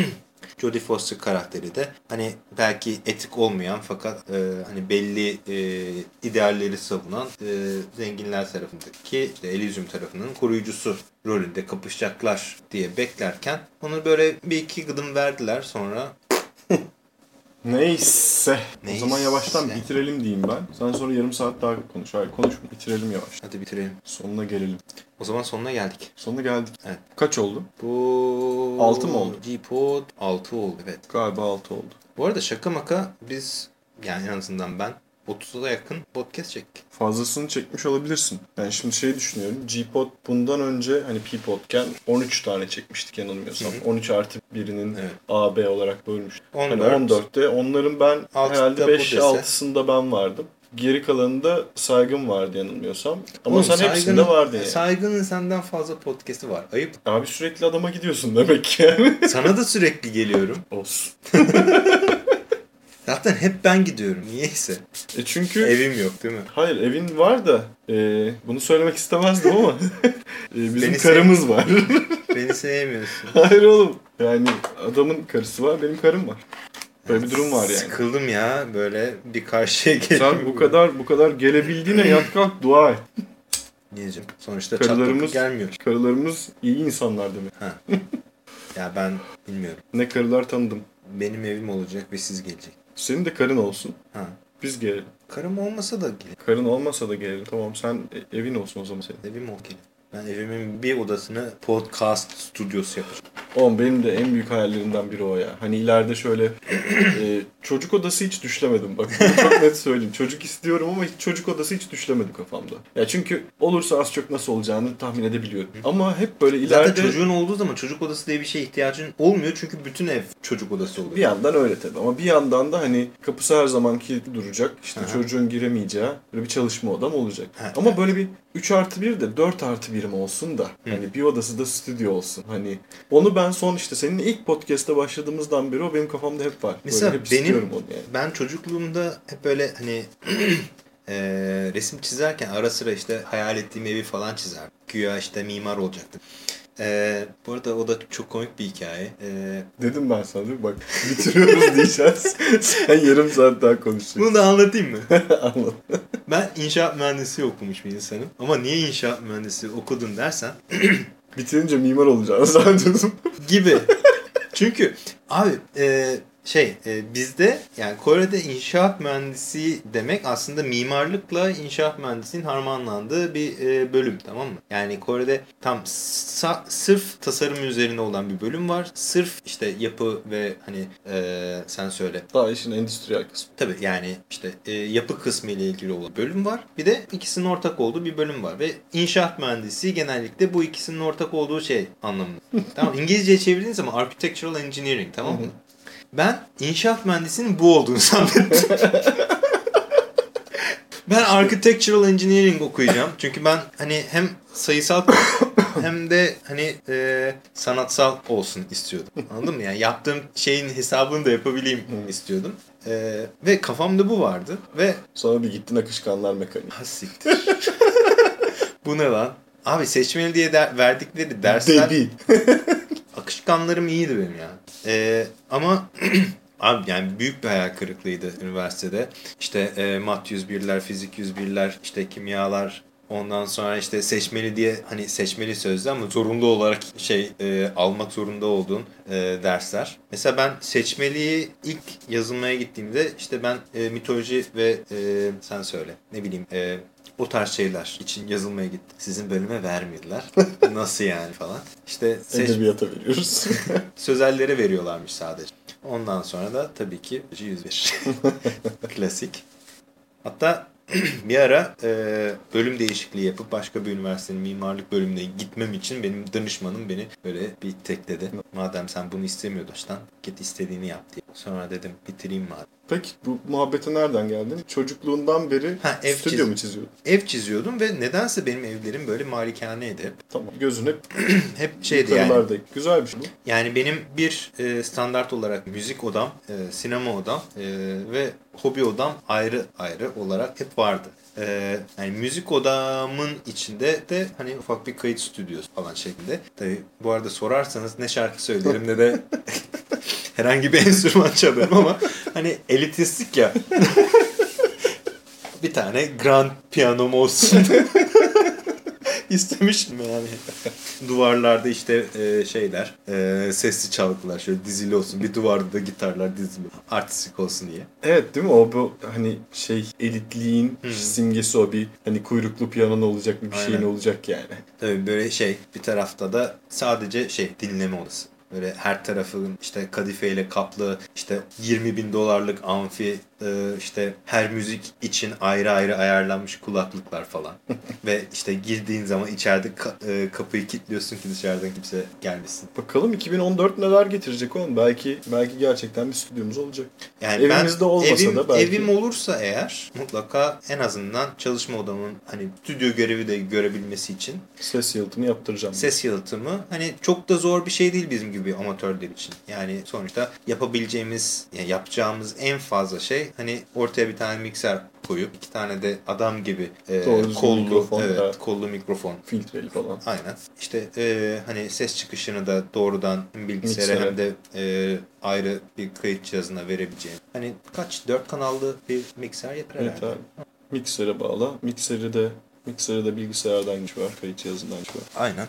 [clears throat] Jodie Foster karakteri de hani belki etik olmayan fakat e, hani belli e, idealleri savunan e, zenginler tarafındaki işte Elysium tarafının koruyucusu rolünde kapışacaklar diye beklerken onu böyle bir iki gıdım verdiler sonra [laughs] neyse. Neyse. O zaman yavaştan bitirelim diyeyim ben. Sen sonra yarım saat daha konuş. Hayır konuşma. Bitirelim yavaş. hadi bitirelim. Sonuna gelelim. O zaman sonuna geldik. Sonuna geldik. Evet. Kaç oldu? Bu... Altı mı oldu? G-Pod 6 oldu evet. Galiba 6 oldu. Bu arada şaka maka biz yani en azından ben 30'a yakın podcast çektik. Fazlasını çekmiş olabilirsin. Yani şimdi şey düşünüyorum. G-Pod bundan önce hani P-Pod'ken 13 tane çekmiştik yanılmıyorsam. 13 artı birinin Evet. A, B olarak bölmüş. 14. Hani 14'te. Onların ben herhalde bu 5-6'sında ben vardım. Geri kalanında saygın vardı yanılmıyorsam. Ama Oğlum, sen Saygın'ın- hepsinde vardın yani. Saygın'ın senden fazla podcast'i var. Ayıp. Abi sürekli adama gidiyorsun demek ki yani. Sana da sürekli geliyorum. Olsun. [laughs] Zaten hep ben gidiyorum. Niyeyse. E çünkü... Evim yok değil mi? Hayır evin var da e, bunu söylemek istemezdim ama [laughs] e, bizim Beni karımız var. [laughs] Beni sevmiyorsun. [laughs] Hayır oğlum. Yani adamın karısı var, benim karım var. Böyle bir durum var yani. Sıkıldım ya böyle bir karşıya gelip. Sen bu kadar bu kadar gelebildiğine yat kalk dua et. Niyeceğim. Sonuçta Karılarımız- gelmiyor. Karılarımız iyi insanlar demek. Ha. ya ben bilmiyorum. Ne karılar tanıdım. Benim evim olacak ve siz gelecek. Senin de karın olsun. Ha. Biz gelelim. Karım olmasa da gelin. Karın olmasa da gelelim. Tamam sen e- evin olsun o zaman senin. Evim ol gelin. Ben evimin bir odasını podcast stüdyosu yapacağım. Oğlum benim de en büyük hayallerimden biri o ya. Hani ileride şöyle [clears throat] e, çocuk odası hiç düşlemedim. Bak çok net söyleyeyim. Çocuk istiyorum ama hiç çocuk odası hiç düşlemedi kafamda. Ya çünkü olursa az çok nasıl olacağını tahmin edebiliyorum. Ama hep böyle ileride... Zaten çocuğun olduğu zaman çocuk odası diye bir şeye ihtiyacın olmuyor çünkü bütün ev çocuk odası oluyor. Bir yandan öyle tabii ama bir yandan da hani kapısı her zaman kilitli duracak. İşte Aha. çocuğun giremeyeceği böyle bir çalışma odam olacak. Ha, ama evet. böyle bir 3 artı 1 de 4 artı 1'im olsun da hani bir odası da stüdyo olsun. Hani onu ben son işte senin ilk podcast'te başladığımızdan beri o benim kafamda hep var. Mesela böyle hep benim- onu yani. Ben çocukluğumda hep böyle hani eee, [clears throat] resim çizerken ara sıra işte hayal ettiğim evi falan çizerdim. Güya işte mimar olacaktım. Eee, bu arada o da çok komik bir hikaye. Eee, Dedim ben sana değil mi? Bak [laughs] bitiriyoruz diyeceğiz. [laughs] Sen yarım saat daha konuşacaksın. bunu da anlatayım mı? [laughs] Anladım. Ben inşaat mühendisi okumuş bir insanım. Ama niye inşaat mühendisi okudun dersen [clears throat] Bitirince mimar olacağını [laughs] zannediyordum. gibi. Çünkü abi e, şey e, bizde yani Kore'de inşaat mühendisi demek aslında mimarlıkla inşaat mühendisliğinin harmanlandığı bir e, bölüm tamam mı? Yani Kore'de tam sırf tasarım üzerine olan bir bölüm var. Sırf işte yapı ve hani e, sen söyle Daha işin endüstriyel kısmı. Tabii yani işte e, yapı kısmı ile ilgili olan bölüm var. Bir de ikisinin ortak olduğu bir bölüm var. Ve inşaat mühendisi genellikle bu ikisinin ortak olduğu şey anlamında. [laughs] tamam İngilizceye çevirdiğin zaman architectural engineering tamam mı? Ben inşaat mühendisinin bu olduğunu [laughs] zannettim. ben architectural engineering okuyacağım. Çünkü ben hani hem sayısal [coughs] hem de hani e, sanatsal olsun istiyordum. Anladın mı? Yani yaptığım şeyin hesabını da yapabileyim istiyordum. E, ve kafamda bu vardı ve Sonra bir gittin akışkanlar mekaniği. ha siktir. [laughs] bu ne lan? Abi seçmeli diye der- verdikleri dersler. [laughs] akışkanlarım iyiydi benim ya. Ee, ama [clears throat] abi yani büyük bir hayal kırıklığıydı üniversitede. İşte e, mat 101'ler, fizik 101'ler, işte kimyalar Ondan sonra işte seçmeli diye hani seçmeli sözlü ama zorunlu olarak şey e, almak zorunda olduğun e, dersler. Mesela ben seçmeliyi ilk yazılmaya gittiğimde işte ben e, mitoloji ve e, sen söyle ne bileyim e, o tarz şeyler için yazılmaya gittim. Sizin bölüme vermediler. [laughs] Nasıl yani falan. İşte seç, Edebiyata veriyoruz. [laughs] sözellere veriyorlarmış sadece. Ondan sonra da tabii ki 101. [laughs] Klasik. Hatta [clears throat] bir ara e, bölüm değişikliği yapıp başka bir üniversitenin mimarlık bölümüne gitmem için benim danışmanım beni böyle bir tekledi. Madem sen bunu istemiyordun git istediğini yap diye. Sonra dedim bitireyim madem. Peki bu muhabbete nereden geldin? Çocukluğundan beri Ha, ev stüdyo çizim. mu çiziyordun? Ev çiziyordum ve nedense benim evlerim böyle malikaneydi hep. Tamam. Gözün hep [clears throat] Hep şeydi yani. Güzel bir şey bu. Yani benim bir e, standart olarak müzik odam, e, sinema odam e, ve hobi odam ayrı ayrı olarak hep vardı. E, yani müzik odamın içinde de hani ufak bir kayıt stüdyosu falan şeklinde. Tabii bu arada sorarsanız ne şarkı söylerim ne de [laughs] herhangi bir enstrüman çalarım ama hani elitistlik ya. [laughs] bir tane grand piyanom olsun. [laughs] [laughs] istemiştim yani. [laughs] Duvarlarda işte e, şeyler, e, sesli çalgılar şöyle dizili olsun. Bir duvarda da gitarlar dizili. Artistik olsun diye. Evet değil mi? O bu hani şey elitliğin Hı. simgesi o bir hani kuyruklu piyanon olacak bir şeyin Aynen. olacak yani. Tabii böyle şey bir tarafta da sadece şey dinleme odası. Böyle her tarafın işte kadifeyle kaplı işte 20 bin dolarlık amfi işte her müzik için ayrı ayrı ayarlanmış kulaklıklar falan. [laughs] Ve işte girdiğin zaman içeride ka- e, kapıyı kilitliyorsun ki dışarıdan kimse gelmesin. Bakalım 2014 neler getirecek oğlum? Belki belki gerçekten bir stüdyomuz olacak. Yani Evimizde ben, olmasa evim, da belki. Evim olursa eğer mutlaka en azından çalışma odamın hani stüdyo görevi de görebilmesi için Ses yalıtımı yaptıracağım. ses yalıtımı hani çok da zor bir şey değil bizim gibi amatörler için. Yani sonuçta yapabileceğimiz, yani yapacağımız en fazla şey hani ortaya bir tane mikser koyup iki tane de adam gibi e, Doğru kollu mikrofon, evet, evet. kollu mikrofon Filtreli falan. Aynen. İşte e, hani ses çıkışını da doğrudan hem bilgisayara Miksere. hem de e, ayrı bir kayıt cihazına verebileceğim. Hani kaç? Dört kanallı bir mikser yeter Evet herhalde. abi. Miksere bağla. Mikseri de Mikseri de bilgisayardan güç var. Kayıt cihazından güç var. Aynen.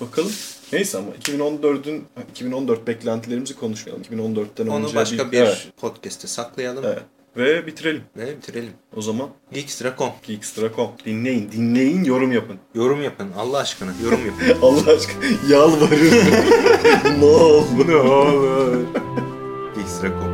Bakalım. Neyse ama 2014'ün 2014 beklentilerimizi konuşmayalım. 2014'ten Onu önce başka bir Evet, podcast'te saklayalım evet. Ve bitirelim. ve bitirelim. O zaman Geekstra.com Geekstra.com. Dinleyin, dinleyin, yorum yapın. Yorum yapın. Allah aşkına yorum yapın. [laughs] Allah aşkına yalvarırım. [laughs] ne olur. ne olur. Geekstra.com